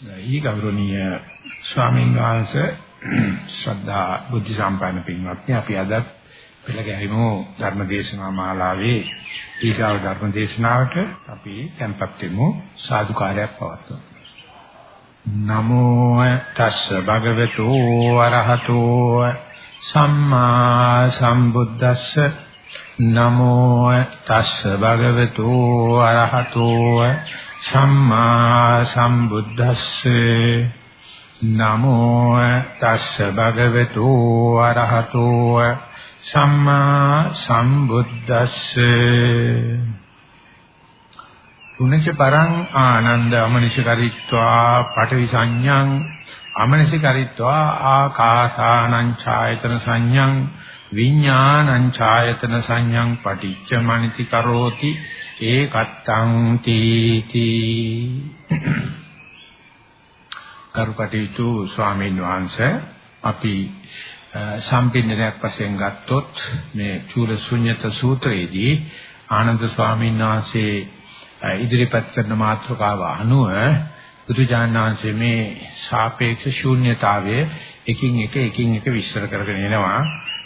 ඊ ගෞරවනීය ස්වාමීන් වහන්සේ ශ්‍රද්ධා බුද්ධ සම්පන්න පින්වත්නි අපි අද පෙළ ගැහිමු ධර්මදේශනා මාලාවේ ඊගාව ධර්මදේශනාවට අපි tempත් වෙමු. සාදුකාරයක් පවත්වමු. නමෝ තස්ස භගවතු වරහතෝ සම්මා සම්බුද්දස්ස නමෝ තස්ස භගවතු වරහතෝ සම්මා සම්බුද්දස්සේ. නමෝ තස්ස භගවතු අරහතෝ සම්මා සම්බුද්දස්සේ. පුනච පරං ආනන්ද අමනිෂකරිත්වා පඨවි සංඥං අමනිෂකරිත්වා ආකාසානං ඡායතන සංඥං විඥානං ඡායතන සංඥං පටිච්ච මනිති කරෝති ඒකත්තං තීති. කරුකටයුතු ස්වාමීන් වහන්සේ අපි සම්පින්නයක් වශයෙන් ගත්තොත් මේ චූල ශුන්්‍යත සූත්‍රයේදී ආනන්ද ස්වාමීන් වහන්සේ ඉදිරිපත් කරන මාතෘකාව අනුව බුදුජානනාංශයේ මේ සාපේක්ෂ ශූන්‍යතාවය එකින් එක එකින් එක විස්තර කරගෙන එනවා.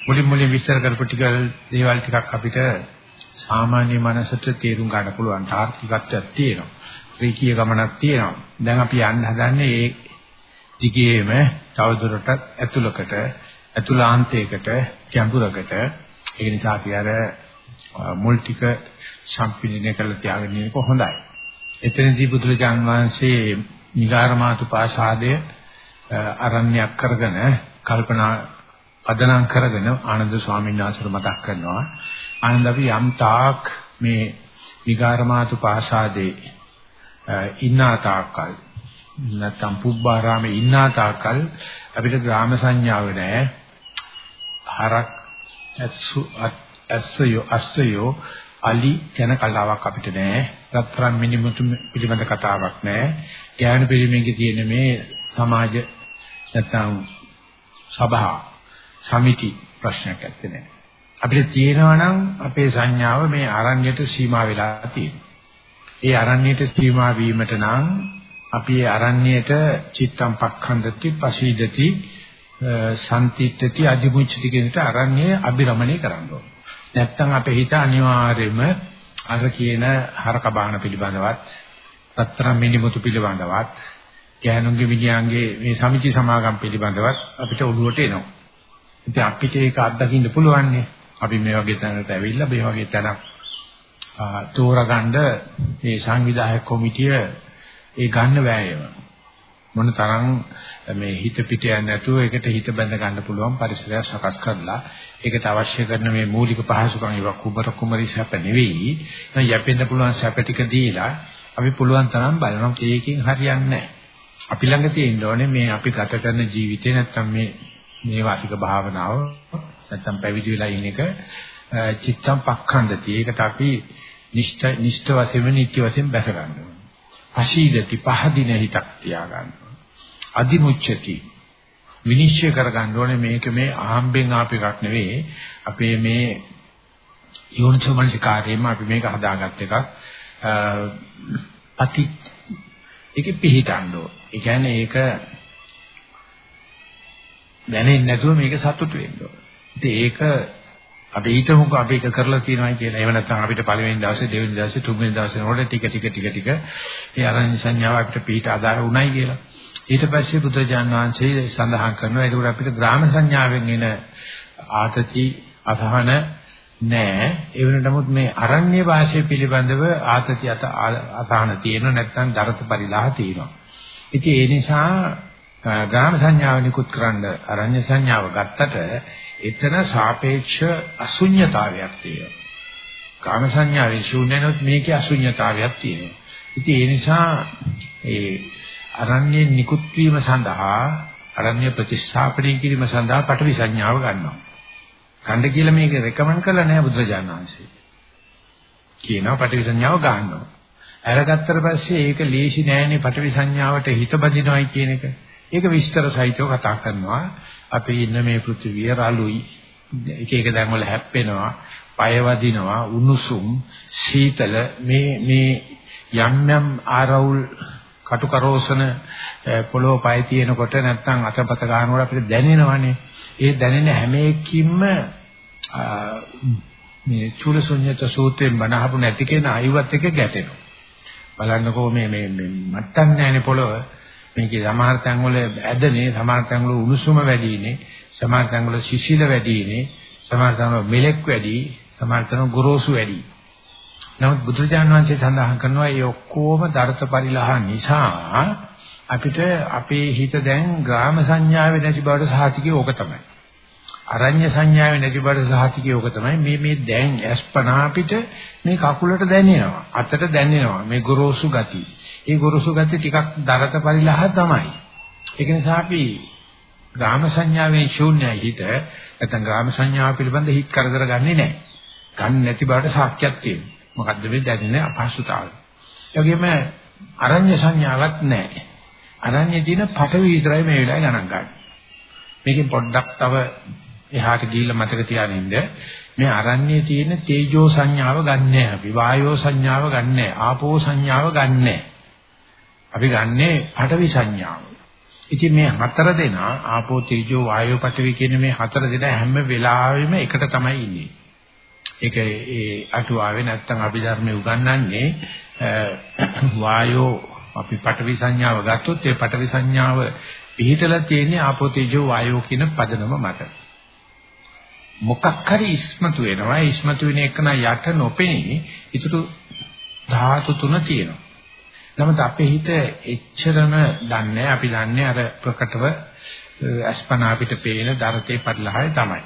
මුලින් මුලින් විස්තර කරපු ටික දේවල් ටිකක් අපිට සාමාන්‍ය මනසට තේරුම් ගන්න පුළුවන් තාර්කිකත්වයක් තියෙනවා. රීකී ගමනක් තියෙනවා. දැන් අපි යන්න හදන්නේ ඒ දිගේම තවදුරටත් ඇතුළකට ඇතුළාන්තයකට ගැඹුරකට ඒ නිසා අපි අර මුල් ටික සම්පින්නය කරලා තියාගෙන ඉන්නක හොඳයි. එතනදී බුදුරජාන් වහන්සේ නිගාරමාතු පාසාදය අරණ්‍යයක් කරගෙන කල්පනා පදනම් කරගෙන ආනන්ද ස්වාමීන් වහන්සේට මතක් කරනවා ආනන්ද අපි යම් තාක් මේ විගාරමාතු පාසාදේ ඉන්නා තාක්කල් නැත්නම් පුබ්බාරාමේ ඉන්නා තාක්කල් අපිට ග්‍රාම සංඥාව නැහැ හරක් ඇස්සු ඇස්සයෝ අස්සයෝ අලි යන කලාවක් අපිට නැහැ රත්තරන් මිනිමුතු පිළිබඳ කතාවක් නැහැ ඥාන පිළිමේකේ තියෙන මේ සමාජ නැත්නම් සභා සමිති ප්‍රශ්නයක් ඇත්තේ නැහැ. අපිට තියෙනවා නම් අපේ සංඥාව මේ ආරණ්‍යයට සීමා වෙලා තියෙනවා. ඒ ආරණ්‍යයට සීමා වීමට නම් අපි ඒ ආරණ්‍යයට චිත්තම් පක්ඛන්දති පසීදති සම්තිත්‍ත්‍ති අධිමුච්චති කියනට ආරණ්‍යය අබිරමණය කරන්න ඕන. නැත්තම් අපේ හිත අනිවාර්යයෙන්ම අර කියන හරක බාහන පිළිබඳවත් රත්තරන් මිනිමුතු පිළිබඳවත් ගෑනුන්ගේ විද්‍යාංගේ මේ සමිති සමාගම් පිළිබඳවත් අපිට ඔළුවට එනවා. ඉතින් අපිට ඒක අත්දකින්න පුළුවන් නේ. අපි මේ වගේ තැනකට ඇවිල්ලා මේ වගේ තැනක් තෝරගන්න මේ සංවිධායක කොමිටිය ඒ ගන්න වෑයම මොන තරම් මේ හිත පිට යන්නේ නැතුව ඒකට හිත බැඳ ගන්න පුළුවන් පරිසරයක් සකස් කරලා ඒකට අවශ්‍ය කරන මේ මූලික පහසුකම් ඒවා කුඹර කුමරි සැප නෙවෙයි. නම් යැපෙන්න පුළුවන් සැප ටික දීලා අපි පුළුවන් තරම් බලනවා ඒකෙන් හරියන්නේ නැහැ. අපි ළඟ තියෙන්න ඕනේ මේ අපි ගත කරන ජීවිතේ නැත්තම් මේ මේ වාසික භාවනාව නැත්තම් පැවිදි වෙලා ඉන්න එක චිත්තම් පක්ඛන්දති. ඒකට අපි නිෂ්ඨ නිෂ්ඨ වශයෙන් නිත්‍ය වශයෙන් බැස ගන්නවා. අශීලති පහදින හිතක් තියා ගන්නවා. අදිමුච්ඡති විනිශ්චය කර ගන්න ඕනේ මේක මේ ආම්බෙන් ආප එකක් නෙවෙයි. අපේ මේ යෝනිසෝමනසිකාරයෙන්ම අපි මේක හදාගත්ත එකක්. අති ඒක පිළිහිටන්න ඕන. ඒ කියන්නේ ඒක දැනෙන්නේ නැතුව මේක සතුටු වෙන්න ඕන. ඉතින් ඒක අපි හිතමුකෝ අපි ඒක කරලා තියෙනවා කියලා. එහෙම නැත්නම් අපිට පළවෙනි දවසේ, දෙවෙනි දවසේ, තුන්වෙනි දවසේ වල ටික ටික ටික ටික ඒ අරණ සංඥාව අපිට පිට ආදාර උණයි කියලා. ඊට පස්සේ බුදුජාන් වහන්සේ සඳහන් කරනවා ඒක අපිට ග්‍රාම සංඥාවෙන් එන ආතති අසහන නෑ ඒ වෙන නමුත් මේ අරණ්‍ය වාසය පිළිබඳව ආතති අත අසහන තියෙනවා නැත්නම් දරත පරිලාහ තියෙනවා. ඉතින් ඒ නිසා ගාම සංඥාව නිකුත් කරන්න අරඤ්‍ය සංඥාව ගත්තට එතන සාපේක්ෂ අශුන්්‍යතාවයක් තියෙනවා. කාම සංඥාවේ ශූන්‍යනොත් මේකේ අශුන්්‍යතාවයක් තියෙනවා. ඉතින් ඒ නිසා ඒ අරඤ්‍ය නිකුත් වීම සඳහා අරඤ්‍ය ප්‍රතිස්ථාපනය කිරීම සඳහා පටවි සංඥාව ගන්නවා. කණ්ඩ කියලා මේක රෙකමන්ඩ් කරලා නැහැ බුදුරජාණන් වහන්සේ. කියනවා පටවි සංඥාව ගන්නවා. අරගත්තට පස්සේ ඒක ලේසි නෑනේ පටවි සංඥාවට හිත බඳිනවයි කියන එක. ඒක විස්තර සහිතව කතා කරනවා. අපි ඉන්න මේ පෘථිවිය රළුයි. එක එක දැන් වල හැප්පෙනවා, පය වදිනවා, උණුසුම්, සීතල මේ මේ යම් යම් ආරවුල් කටු කරෝසන පොළොව පය තියෙනකොට නැත්නම් අතපත ගන්නකොට අපිට දැනෙනවනේ. ඒ දැනෙන හැම එකකින්ම මේ චූලසුඤ්ඤත සූත්‍රයෙන් බණහපු නැති කෙනා අයුවත් එක ගැටෙනවා. බලන්නකෝ මේ මේ මට්ටම් නැහැනේ පොළොව. මේකේ සමහර තැන්වල ඇදනේ, සමහර තැන්වල උණුසුම වැඩිනේ, සමහර තැන්වල සිසිල වැඩිනේ, සමහර තැන්වල මෙලෙක් වැඩි, සමහර තැන්වල ගොරෝසු වැඩි. නමුත් බුදුරජාණන් වහන්සේ සඳහන් කරනවා මේ ඔක්කොම දරත පරිලහ නිසා අපිට අපේ හිත දැන් ග්‍රාම සංඥාවේ නැති බවට සහතිකේ ඕක තමයි. අරඤ්‍ය සංඥාවේ නැති බවට සහතිකේ ඕක තමයි. මේ මේ දැන් අස්පනා අපිට මේ කකුලට දැනෙනවා. අතට දැනෙනවා. මේ ගොරෝසු ගති. ඒ ගොරෝසු ගති ටිකක් දරත පරිලහ තමයි. ඒක නිසා අපි ග්‍රාම සංඥාවේ ශූන්‍යයි හිත. නැත්නම් ග්‍රාම සංඥාව පිළිබඳ හිත කරදර ගන්නෙ නැහැ. ගන්න නැති බවට සාක්ෂියක් තියෙනවා. මොකද්ද මේ දැනෙන අපහසුතාවය. ඒ වගේම අරඤ්‍ය සංඥාවක් නැහැ. අරඤ්‍ය තියෙන පටවි විතරයි මේ වෙලාවේ ගණන් ගන්න. මේකෙන් පොඩ්ඩක් තව එහාට ගිහිල්ලා මතක තියාගන්න මේ අරඤ්‍යයේ තියෙන තේජෝ සංඥාව ගන්නෑ අපි වායෝ සංඥාව ගන්නෑ ආපෝ සංඥාව ගන්නෑ අපි ගන්නේ පඨවි සංඥාව. ඉතින් මේ හතර දෙනා ආපෝ තේජෝ වායෝ පඨවි කියන මේ හතර දෙනා හැම වෙලාවෙම එකට තමයි ඉන්නේ. ඒක ඒ අටුවාවේ නැත්තම් අභිධර්මයේ උගන්වන්නේ වායෝ අපි පඨවි සංඥාව ගත්තොත් ඒ පඨවි සංඥාව පිළිතලා තියෙන්නේ ආපෝ තේජෝ වායෝ කියන පදනම මත. මොකක් හරි ඉස්මතු වෙනවා ඉස්මතු වෙන එක න යට නොපෙනී ඊටු ධාතු තුන තියෙනවා. නමුත් අපේ හිත එච්චරම දන්නේ අපි දන්නේ අර ප්‍රකටව අස්පනා අපිට පේන දරතේ පරිලහය තමයි.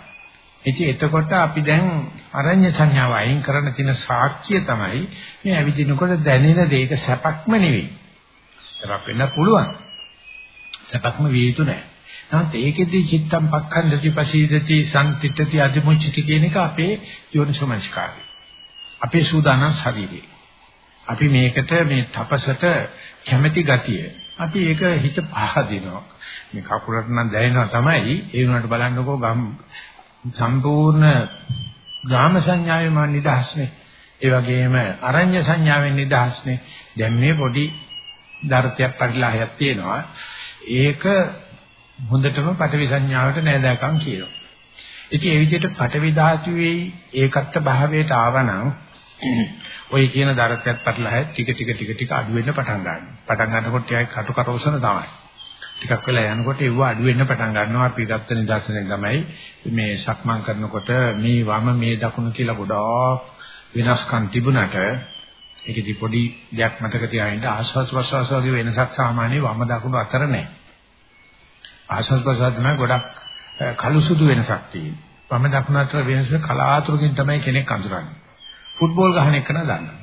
ඉතින් එතකොට අපි දැන් අරඤ්‍ය සංඥාව අයින් කරන්න තියෙන සාක්ෂිය තමයි මේ ඇවිදිනකොට දැනෙන දෙයක සැපක්ම නෙවෙයි. සැපක් වෙන්න පුළුවන්. සැපක්ම විය යුතු නැහැ. නමුත් ඒකෙදී චිත්තම් පක්ඛන්දති පසීදති සම්තිත්‍ත්‍ති අධිමුච්චති කියන එක අපේ යෝනිසෝමනස්කාරය. අපේ සූදානම් ශරීරය. අපි මේකට මේ තපසට කැමැති ගතිය. අපි ඒක හිත පහදිනවා. මේ කකුලට නම් දැනෙනවා තමයි. ඒ වුණාට බලන්නකෝ ගම් සම්පූර්ණ ගාම සංඥාවේ මා නිදහස්නේ. ඒ වගේම අරඤ්‍ය සංඥාවෙන් නිදහස්නේ. දැන් මේ පොඩි දර්ථයක් පරිලාහයක් තියෙනවා. ඒක හොඳටම පටවි සංඥාවට නෑදෑකම් කියනවා. ඉතින් ඒ විදිහට පටවි ධාතුවේ ඒකත්ත භාවයට ආවනම් ඔය කියන දර්ථයක් පරිලාහය ටික ටික ටික ටික අඩු වෙන්න පටන් ගන්නවා. පටන් ගන්නකොට ඒයි කටු කරවසන තමයි. ටිකක් වෙලා යනකොට ඒව අඩු වෙන්න පටන් ගන්නවා අපි ගත්ත නිදර්ශනය තමයි මේ සක්මන් කරනකොට මේ වම මේ දකුණ කියලා ගොඩාක් වෙනස්කම් තිබුණට ඒකෙදි පොඩි දෙයක් මතක තියාගන්න ආස්වාස් ප්‍රසවාස වගේ වෙනසක් සාමාන්‍ය වම දකුණ අතර නැහැ ආස්වාස් ප්‍රසවාස තමයි ගොඩක් කළු සුදු වෙනසක් තියෙන්නේ වම දකුණ අතර වෙනස කලාතුරකින් තමයි කෙනෙක් අඳුරන්නේ ෆුට්බෝල් ගහන එක නා දන්නවා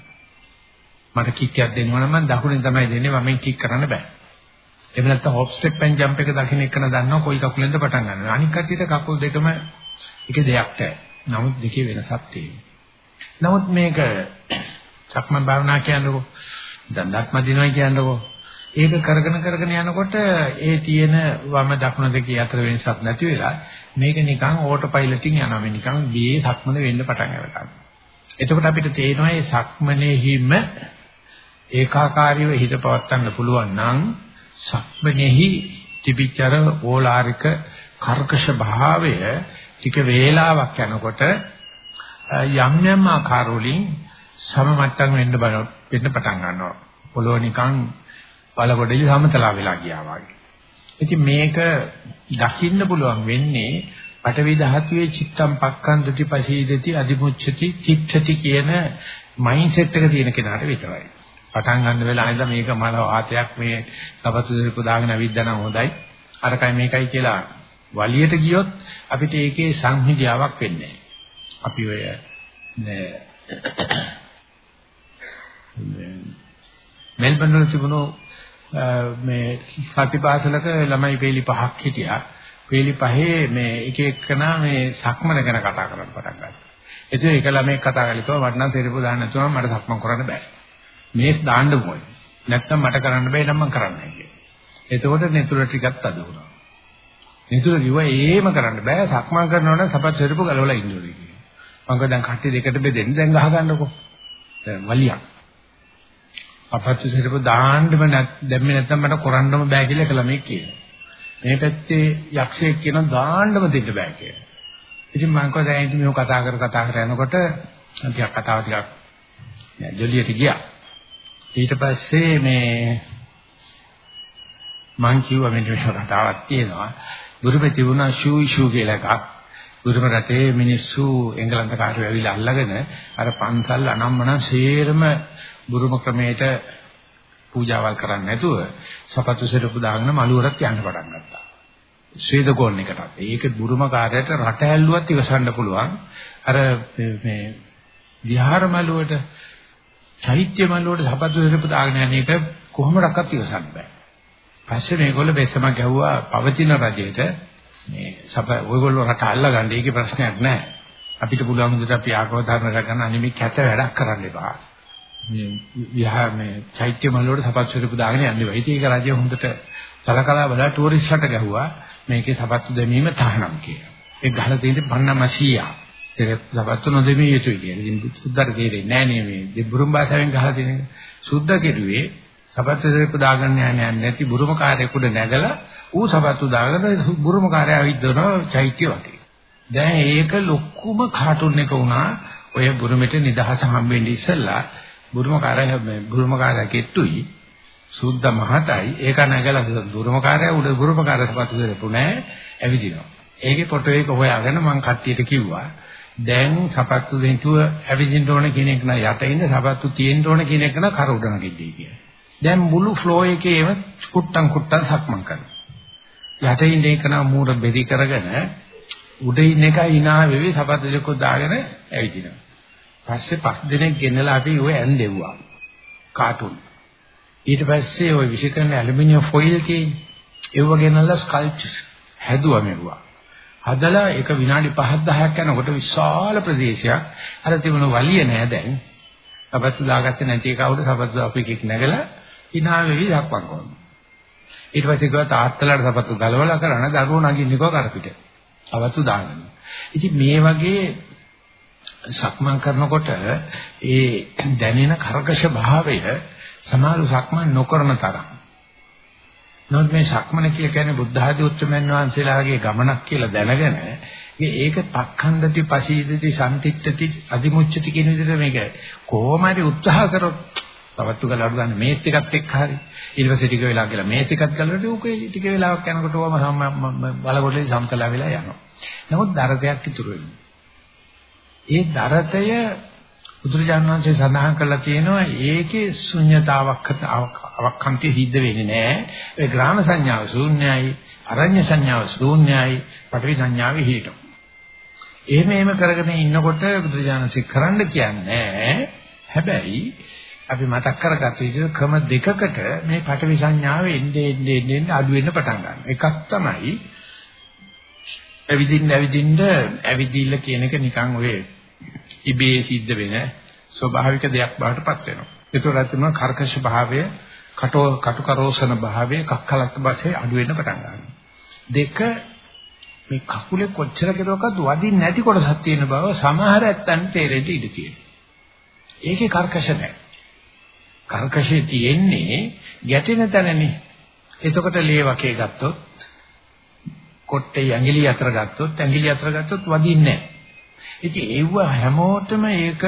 මට කික් එකක් දෙනවා නම් මම දකුණෙන් තමයි දෙන්නේ වමෙන් කික් කරන්න බෑ එහෙම නැත්නම් හොප් ස්ටෙප් ඇන් ජම්ප් එක දකින්න එකන දන්නවා කොයි කකුලෙන්ද පටන් ගන්න. අනික් කටියට කකුල් දෙකම එක දෙයක් තැයි. නමුත් දෙකේ වෙනසක් තියෙනවා. නමුත් මේක සක්මන් භාවනා කියනකො දණ්ඩක් මදිනවා කියනකො ඒක කරගෙන කරගෙන යනකොට ඒ තියෙන වම දකුණ දෙකේ අතර වෙනසක් නැති වෙලා මේක නිකන් ඕටෝ පයිලටින් යනවා මේ නිකන් බියේ සක්මන වෙන්න පටන් ගන්නවා. එතකොට අපිට තේරෙනවා මේ සක්මනේහිම ඒකාකාරීව හිත පවත්වන්න පුළුවන් නම් සක්මනේහි තිබිච්චර ඕලාරික කර්කශ භාවය ටික වේලාවක් යනකොට යම් යම් ආකාර වලින් සම මට්ටම් වෙන්න බල වෙන්න පටන් ගන්නවා. පොළොව නිකන් බලකොඩලි සමතලා වෙලා ගියා වගේ. ඉතින් මේක දකින්න පුළුවන් වෙන්නේ පටවි ධාතුවේ චිත්තම් පක්ඛන්දති පසීදති අදිමුච්ඡති චිත්තති කියන මයින්ඩ්සෙට් එක තියෙන කෙනාට විතරයි. පටන් ගන්න වෙලාව ඉඳලා මේක මල ආතයක් මේ සපතු දීපු දාගෙන අවිද්දනම් හොඳයි. අරකයි මේකයි කියලා වලියට ගියොත් අපිට ඒකේ සංහිඳියාවක් වෙන්නේ අපි ඔය මෙල්බන් වල තිබුණු මේ සතිපාසලක ළමයි පෙළි පහක් හිටියා. පෙළි පහේ මේ එක එකනා මේ සක්මන ගැන කතා කරන්න පටන් ගත්තා. එතකොට එක ළමෙක් කතා කරලා කිව්වා මට නම් තේරෙපු දාන්න නැතුවම මට සක්මන් කරන්න බෑ. මේස් දාන්න ඕනේ. නැත්තම් මට කරන්න බෑ නම් මම කරන්නේ කියලා. එතකොට නෙතුර ටිකක් අද වුණා. නෙතුර කිව්වා ඒම කරන්න බෑ සක්මන් කරනවා නම් සපත් සෙරපු ගලවලා ඉන්න ඕනේ කියලා. මම දැන් කට්ටි දෙකට බෙදෙන්න දැන් ගහ ගන්නකො. දැන් වලියක්. අපත්තු සිරප දාන්නම දැම්මේ නැත්නම් මට කරන්නම බෑ කියලා එක ළමෙක් කියනවා. මේ පැත්තේ යක්ෂයෙක් කියන දාන්නම දෙන්න බෑ කියලා. ඉතින් මම කව දැන් ඉතින් මේක කතා කර කතා කර යනකොට ටිකක් කතාව ටිකක් ජොලියට ගියා. ඊට පස්සේ මේ මං කිව්වා මෙන්න මේ කතාවක් තියෙනවා. බුරුමේ තිබුණා ෂූ ෂූ කියලා එකක්. බුරුම රටේ මිනිස්සු එංගලන්ත කාර්යය ඇවිල්ලා අල්ලගෙන අර පන්සල් අනම්මනම් සේරම බුරුම ක්‍රමයට පූජාවල් කරන්නේ නැතුව සපත්තු සෙරපු දාගෙන මළුවරත් යන්න පටන් ගත්තා. ශ්වේදගෝන් එකටත්. ඒක බුරුම කාර්යයට රට ඇල්ලුවත් ඉවසන්න පුළුවන්. අර මේ විහාර මළුවට චෛත්‍ය මළුවට සපත්තු සෙරපු දාගෙන යන එක කොහොමඩක්වත් ඉවසන්න බෑ. පස්සේ මේගොල්ලෝ බෙස්සම ගැහුවා පවතින රජයට මේ සප ඔයගොල්ලෝ රට අල්ලගන්න ඒකේ ප්‍රශ්නයක් නැහැ. අපිට පුළුවන් විදිහට අපි ආගම ධර්ම රැකගන්න අනිමේ කැත වැඩක් කරන්න එපා. මේ විහාර මේ චෛත්‍ය මළුවට සපත්තු සෙරපු දාගෙන යන්න එපා. ඉතින් ඒක රජය හොඳට සලකලා බලලා ටූරිස්ට්ලට ගැහුවා මේකේ සපත්තු දැමීම තහනම් කියලා. ඒක ගහලා තියෙන්නේ පන්නමසියා. සපත්තු නොදෙමිය යුතුයි කියලා. ඉතින් සුද්ධට තේරෙන්නේ නැහැ නේ මේ දෙබුරුම් භාෂාවෙන් ගහලා තියෙන එක. සුද්ධ කෙරුවේ සපත්තු දෙක දාගන්න යන්නේ නැති බුරුමකාරයෙකුට නැගලා ඌ සපත්තු දාගෙන බුරුමකාරයා විද්දනවා චෛත්‍ය වගේ. දැන් ඒක ලොකුම කාටුන් එක වුණා ඔය බුරුමෙට නිදහස හම්බෙන්නේ ඉස්සෙල්ලා බුරුමකාරයා මේ බුරුමකාරයා කෙට්ටුයි. සුද්ධ මහතයි. ඒක නැගලා බුරුමකාරයා උඩ බුරුමකාරයා සපත්තු දෙපු නැහැ ඇවිදිනවා. ඒකේ ෆොටෝ එක හොයාගෙන මම කට්ටියට කිව්වා. දැන් සපත්තු දෙන්තුව ඇවිදින්න ඕන කෙනෙක් නම් යට ඉන්න සපත්තු තියෙන්න ඕන කෙනෙක් නම් කර උඩ නගිද්දී කියලා. දැන් මුළු ෆ්ලෝ එකේම කුට්ටම් කුට්ටම් සක්මන් කරනවා. යටින් ඉන්න එක නම් මූණ බෙදි කරගෙන උඩ ඉන්න එක hina වෙවි. සපත්තු දෙක දාගෙන ඇවිදිනවා. පස්සේ පස් දිනක් ගෙනලා අපි ඔය ඇන්දෙව්වා. කාටුන්. ඊට පස්සේ ওই විශේෂයෙන් ඇලුමිනියම් ෆොයිල් තියෙන්නේ. ඒව ගෙනල්ලා ස්කල්ප්චර්ස් හැදුවා මෙවුවා. හදලා ඒක විනාඩි 5 10ක් යනකොට විශාල ප්‍රදේශයක් අර තිබුණ වලිය නෑ දැන්. සපත්තු දාගත්තේ නැති එකවුඩ සපත්තු දාපු එකෙක් නැගලා hina වෙවි දක්වන් කරනවා. ඊට පස්සේ ගියා තාත්තලාට සපත්තු ගලවලා කරන දරුවෝ නගින්නේ කො කරපිට. අවතු දාගෙන. ඉතින් මේ වගේ සක්මන් කරනකොට ඒ දැනෙන කරකශ භාවය සමහර සක්මන් නොකරන තරම්. නමුත් මේ සක්මන කියලා කියන්නේ බුද්ධ ආදී උත්තරමයන් වහන්සේලාගේ ගමනක් කියලා දැනගෙන ඒක පක්ඛන්දති පසීදති සම්තිත්‍ත්‍ති අදිමුච්චති කියන විදිහට මේක කොහොම හරි උත්සාහ කරොත් තවත්තු ගල අඩු ගන්න මේත් එකත් එක්ක හරි ඊට පස්සේ ටික වෙලා කියලා මේත් එකත් ගලට උකේ ටික වෙලාවක් යනකොට ඕම බලකොටේ සම්කලා වෙලා යනවා. නමුත් දරතයක් ඉතුරු වෙනවා. ඒ දරතය බුදුරජාණන් වහන්සේ සඳහන් කරලා තියෙනවා ඒකේ ශුන්්‍යතාවක් අවක්ඛන්ති හිද්ද වෙන්නේ නැහැ. ඒ ග්‍රාම සංඥාව ශූන්‍යයි, අරඤ්‍ය සංඥාව ශූන්‍යයි, පඨවි සංඥාව හිිටු. එහෙම එහෙම කරගෙන ඉන්නකොට බුදුරජාණන්සේ කරන්න කියන්නේ හැබැයි අපි මතක් කරගත්ත විදිහට ක්‍රම දෙකකට මේ පඨවි සංඥාව එන්නේ එන්නේ එන්නේ අඩු වෙන්න පටන් ගන්නවා. එකක් තමයි ඇවිදින්න ඇවිදින්න ඇවිදිල්ල කියන එක නිකන් ඔය ඉබේ සිද්ධ වෙන ස්වභාවික දෙයක් බවට පත් වෙනවා. ඒතකොට තමයි කර්කශ භාවය, කටෝ කටුකරෝසන භාවය, කක්කලත් භාෂේ අඩු වෙන්න පටන් ගන්නවා. දෙක මේ කකුලේ කොච්චර කෙරුවකත් වදින්න නැති කොටසක් තියෙන බව සමහර ඇත්තන්ට තේරෙන්න ඉඩ තියෙනවා. ඒකේ කර්කශ නැහැ. කර්කශේ තියෙන්නේ ගැටෙන තැනනේ. එතකොට ලේ වකේ ගත්තොත් කොට්ටේ ඇඟිලි අතර ගත්තොත් ඇඟිලි අතර ගත්තොත් වදින්නේ නැහැ. ඉතින් ඒව හැමෝටම ඒක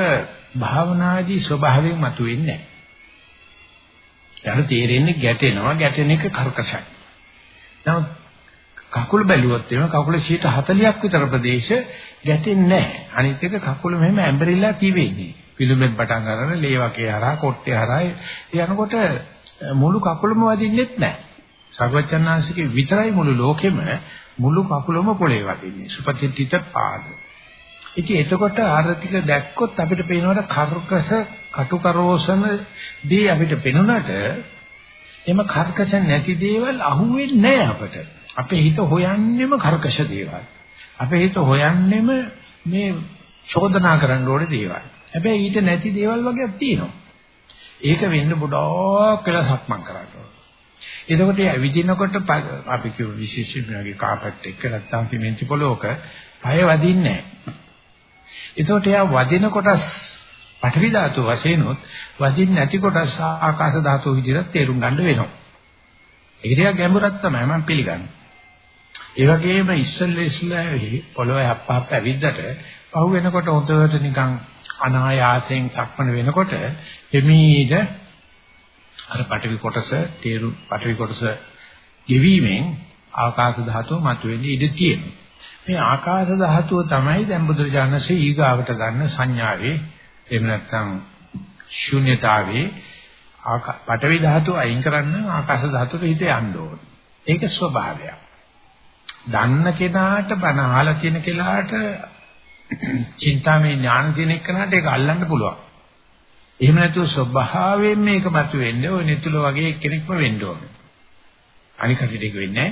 භාවනාදී ස්වභාවයෙන් මතුවෙන්නේ නැහැ. යාට තේරෙන්නේ ගැටෙනවා ගැටෙන එක කර්කශයි. නමුත් කකුල බැලුවොත් එimhe කකුලේ 40ක් විතර ප්‍රදේශ ගැටෙන්නේ නැහැ. අනිත් එක කකුල මෙහෙම ඇඹරිලා තිබෙන්නේ. පිළුමෙන් පටන් ගන්න ලේවකේ හරහා කොට්ටේ හරහා යනකොට මුළු කකුලම වදින්නෙත් නැහැ. සර්වචන්නාංශිකේ විතරයි මුළු ලෝකෙම මුළු කකුලම පොළේ වදින්නේ. සුපතිත්‍ිත පාද. ඉතින් එතකොට ආර්ථික දැක්කොත් අපිට පේනවට කර්කස කටුකරෝසන දී අපිට පෙනුනට එම කර්කස නැති දේවල් අහුවෙන්නේ නැහැ අපට. අපේ හිත හොයන්නෙම කර්කශ දේවල්. අපේ හිත හොයන්නෙම මේ චෝදනා කරන්න ඕනේ දේවල්. හැබැයි ඊට නැති දේවල් වගේක් තියෙනවා. ඒක වෙන්න ගොඩක් වෙලා සක්මන් කරන්න ඕනේ. එතකොට ඇවිදිනකොට අපි කියු විශේෂයෙන්ම කාපට් එක නැත්තම් සිමෙන්ති පොලෝක පය වදින්නේ නැහැ. එතකොට එයා වදින කොටස් පඨවි ධාතු වශයෙන් උත් වදින්න නැති කොටස් ආකාශ ධාතු විදිහට තේරුම් ගන්න වෙනවා. ඒක ටිකක් ගැඹුරක් තමයි මම පිළිගන්නේ. ඒ වගේම ඉස්සෙල්ලා ඉස්සෙල්ලා පොළොවේ අප්පහප්ප ඇවිද්දට පහු වෙනකොට හොඳට නිකන් අනායාසයෙන් සක්මන වෙනකොට එමීද අර පටවි කොටස තේරු පටවි කොටස ගෙවීමෙන් ආකාශ ධාතුව මතුවෙන්නේ ඉඳ තියෙනවා. මේ ආකාශ ධාතුව තමයි දැන් බුදුරජාණන්සේ ඊගාවට ගන්න සංඥාවේ එහෙම නැත්නම් ශුන්‍යතාවේ පටවි ධාතුව අයින් කරන්න ආකාශ ධාතුවට හිත යන්න ඕන. ඒක ස්වභාවයක්. දන්න කෙනාට බණ අහලා තියෙන කෙනාට චින්තාමය ඥාන තියෙන එක්කනට ඒක අල්ලන්න පුළුවන්. එහෙම නැතුව ස්වභාවයෙන් මේක මතු වෙන්නේ ඔය නිතුල වගේ කෙනෙක්ම වෙන්න ඕනේ. අනික හිතේක වෙන්නේ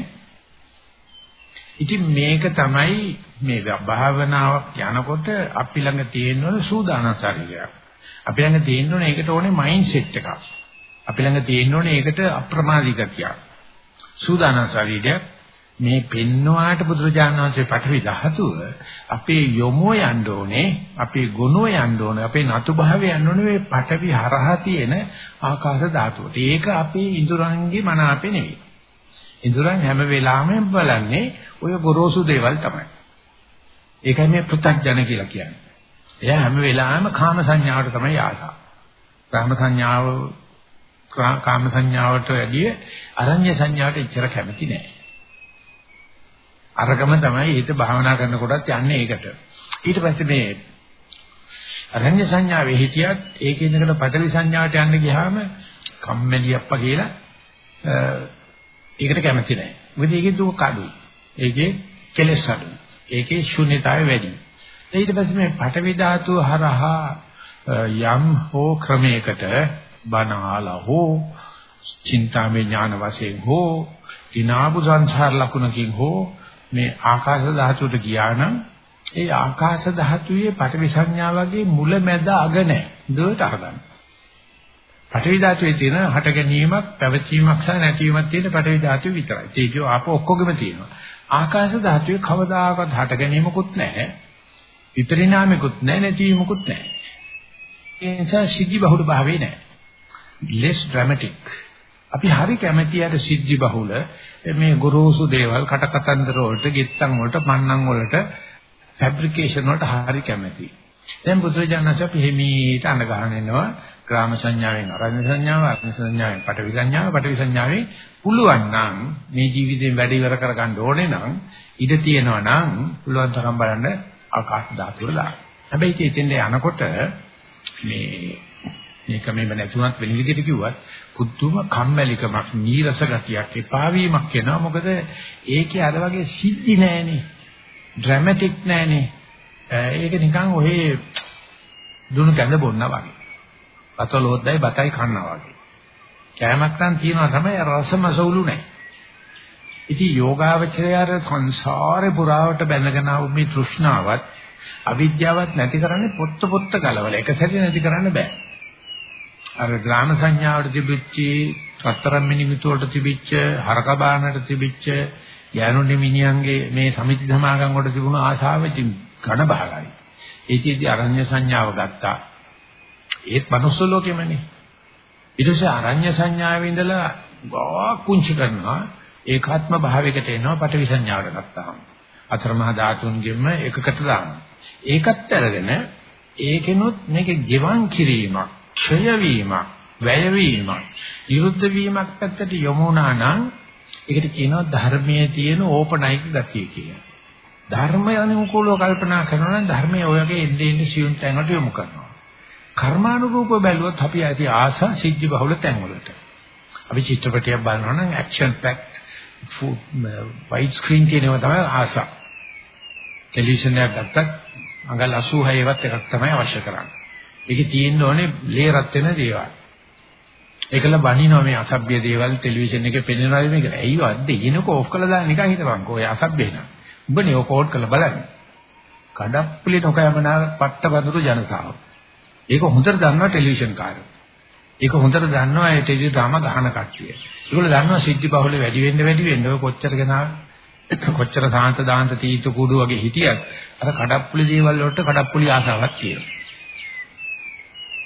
ඉතින් මේක තමයි මේ භාවනාවක් යනකොට අපි ළඟ තියෙන ඕන සූදානම් ශරීරයක්. අපි ළඟ තියෙන ඕනේ ඒකට ඕනේ මයින්ඩ් සෙට් එකක්. අපි ළඟ තියෙන ඕනේ ඒකට අප්‍රමාදී ගතියක්. සූදානම් ශරීරයක් මේ පෙන්වාට බුදුරජාණන් වහන්සේ පටවි ධාතුව අපේ යොමෝ යන්න ඕනේ අපේ ගුණෝ යන්න ඕනේ අපේ නතු භාවය යන්න ඕනේ මේ පටවි හරහා තියෙන ආකාශ ධාතුවට. ඒක අපේ ඉඳුරන්ගේ මන අපේ නෙවෙයි. ඉඳුරන් හැම වෙලාවෙම බලන්නේ ඔය ගොරෝසු දේවල් තමයි. ඒකයි මේ පෘථග්ජන කියලා කියන්නේ. එයා හැම වෙලාවෙම කාම සංඥාවට තමයි ආසා. කාම සංඥාව කාම සංඥාවට වැඩිය අරඤ්‍ය සංඥාවට එච්චර කැමති නෑ. අරගම තමයි හිත භාවනා කරනකොටත් යන්නේ ඒකට. ඊට පස්සේ මේ අරඤ්‍ය සංඥාවේ හිටියත් ඒකේ ඉඳගෙන පටවි සංඥාවට යන්න ගියාම කම්මැලි අප්පා කියලා ඒකට කැමති නැහැ. මොකද ඒකේ දුක අඩුයි. ඒකේ කෙලෙස් අඩුයි. ඒකේ ශුන්‍යතාවය වැඩි. ඊට පස්සේ මේ පටවි ධාතුව හරහා යම් හෝ ක්‍රමයකට බනාලා හෝ චින්තාමය ඥාන වශයෙන් හෝ කිනාබු සංසාර ලකුණකින් හෝ මේ ආකාශ ධාතුවට ගියා නම් ඒ ආකාශ ධාතුවේ පටවි සංඥා වගේ මුල මැද අග නැහැ. දුවට අහගන්න. පටවි ධාතුවේ තියෙන හට ගැනීමක්, පැවතීමක් සහ නැතිවීමක් තියෙන පටවි ධාතුව විතරයි. තේජෝ ආප ඔක්කොගෙම තියෙනවා. ආකාශ ධාතුවේ කවදාකවත් හට ගැනීමකුත් නැහැ. විපරිණාමිකුත් නැහැ, නැතිවීමකුත් නැහැ. ඒ නිසා සිද්ධි බහුල භාවේ නැහැ. less dramatic අපි හරි කැමැති අර සිද්ධි බහුල මේ ගොරෝසු දේවල් කටකතන්දර වලට, ගෙත්තම් වලට, පන්නම් වලට, ෆැබ්‍රිකේෂන් වලට හරි කැමැති. දැන් බුදුරජාණන් අපි හිමීට අඳ ගන්න එනවා. ග්‍රාම සංඥාවෙන් අරඤ්‍ය සංඥාව, අරඤ්‍ය සංඥාවෙන් පටවි සංඥාව, පටවි සංඥාවෙන් පුළුවන් නම් මේ ජීවිතයෙන් වැඩ ඉවර කරගන්න ඕනේ නම් ඉඩ තියෙනවා නම් පුළුවන් තරම් බලන්න ආකාශ ධාතුව දාන්න. හැබැයි ඉතින් යනකොට මේ මේක මෙහෙම නැතුණත් වෙන විදිහට කිව්වත් පුදුම කම්මැලිකමක් නීරස ගතියක් එපා වීමක් එනවා. මොකද ඒකේ අර වගේ සිද්ධි නැහැනේ. ඩ්‍රැමැටික් නැහැනේ. ඒක නිකන් ඔහේ දුණු කැඳ බොන්නා වගේ. අතල හොද්දයි බතයි කන්නා වගේ. කෑමක් නම් තියනවා තමයි රසමසවුලු නැහැ ඉතින් යෝගාවචරයර සංසාරේ පුරාවට බැඳගෙන ආව මේ තෘෂ්ණාවත් අවිද්‍යාවත් නැති කරන්නේ පොත්ත පොත්ත ගලවල. එක සැරේ නැති කරන්න බෑ. අර ග්‍රාම සංඥාවට තිබිච්ච රත්තරන් මිනිමිතු වලට තිබිච්ච හරක බානට තිබිච්ච යනුනි මිනියන්ගේ මේ සමිති සමාගම් වලට තිබුණු ආශාව ඉතින් ඝන බහලයි. ඒකෙදි අරඤ්‍ය සංඥාව ගත්තා. ඒත් මනුස්ස ලෝකෙමනේ. ඊට පස්සේ අරඤ්‍ය සංඥාවේ ඉඳලා ගා කුංචි කරනවා ඒකාත්ම භාවයකට එනවා පටවි සංඥාවට ගත්තාම. අතරමහා ධාතුන්ගෙම එකකට දානවා. ඒකත් අරගෙන ඒකෙනොත් මේක ගෙවන් කිරීමක් ක්ෂය වීමක්, වැය වීමක්, විරුද්ධ වීමක් පැත්තට යොමුනා නම් ඒකට කියනවා ධර්මයේ තියෙන ඕපනයික ගතිය කියලා. ධර්මය අනුකූලව කල්පනා කරනවා නම් ධර්මයේ ඔය වගේ එන්නේ එන්නේ සියුම් තැන් වලට යොමු කරනවා. කර්මානුරූපව බැලුවොත් අපි ඇති ආසා සිද්ධි බහුල තැන් වලට. අපි චිත්‍රපටයක් බලනවා නම් ඇක්ෂන් පැක් වයිඩ් ස්ක්‍රීන් කියනවා තමයි ආසා. ටෙලිවිෂන් එකක් ගත්තත් අඟල් 86වත් එකක් තමයි අවශ්‍ය කරන්නේ. ඒකේ තියෙන්න ඕනේ ලේ රත් වෙන දේවල්. ඒකල බනිනවා මේ අසභ්‍ය දේවල් ටෙලිවිෂන් එකේ පෙන්වනවා මේක. ඇයි වද්ද ඉනක ඕෆ් කළා දාන්න නිකන් හිතපන්කෝ. ඔය අසභ්‍ය න ะ. උඹනේ ඔක ඕට් කරලා බලන්න. කඩප්පුලි නොකයමනා පට්ටබඳුරු ජනතාව. ඒක හොඳට දන්නවා ටෙලිවිෂන් කාරයෝ. ඒක හොඳට දන්නවා ඒ ටෙලි ඩ්‍රාමා ගහන කට්ටිය. ඒගොල්ලෝ දන්නවා සිද්ධි බහුල වැඩි වෙන්න වැඩි වෙන්න ඔය කොච්චර ගෙනා කොච්චර සාන්ත දාන්ත තීතු කුඩු වගේ හිටියත් අර කඩප්පුලි දේවල් වලට කඩප්පුලි ආසාවක් තියෙනවා.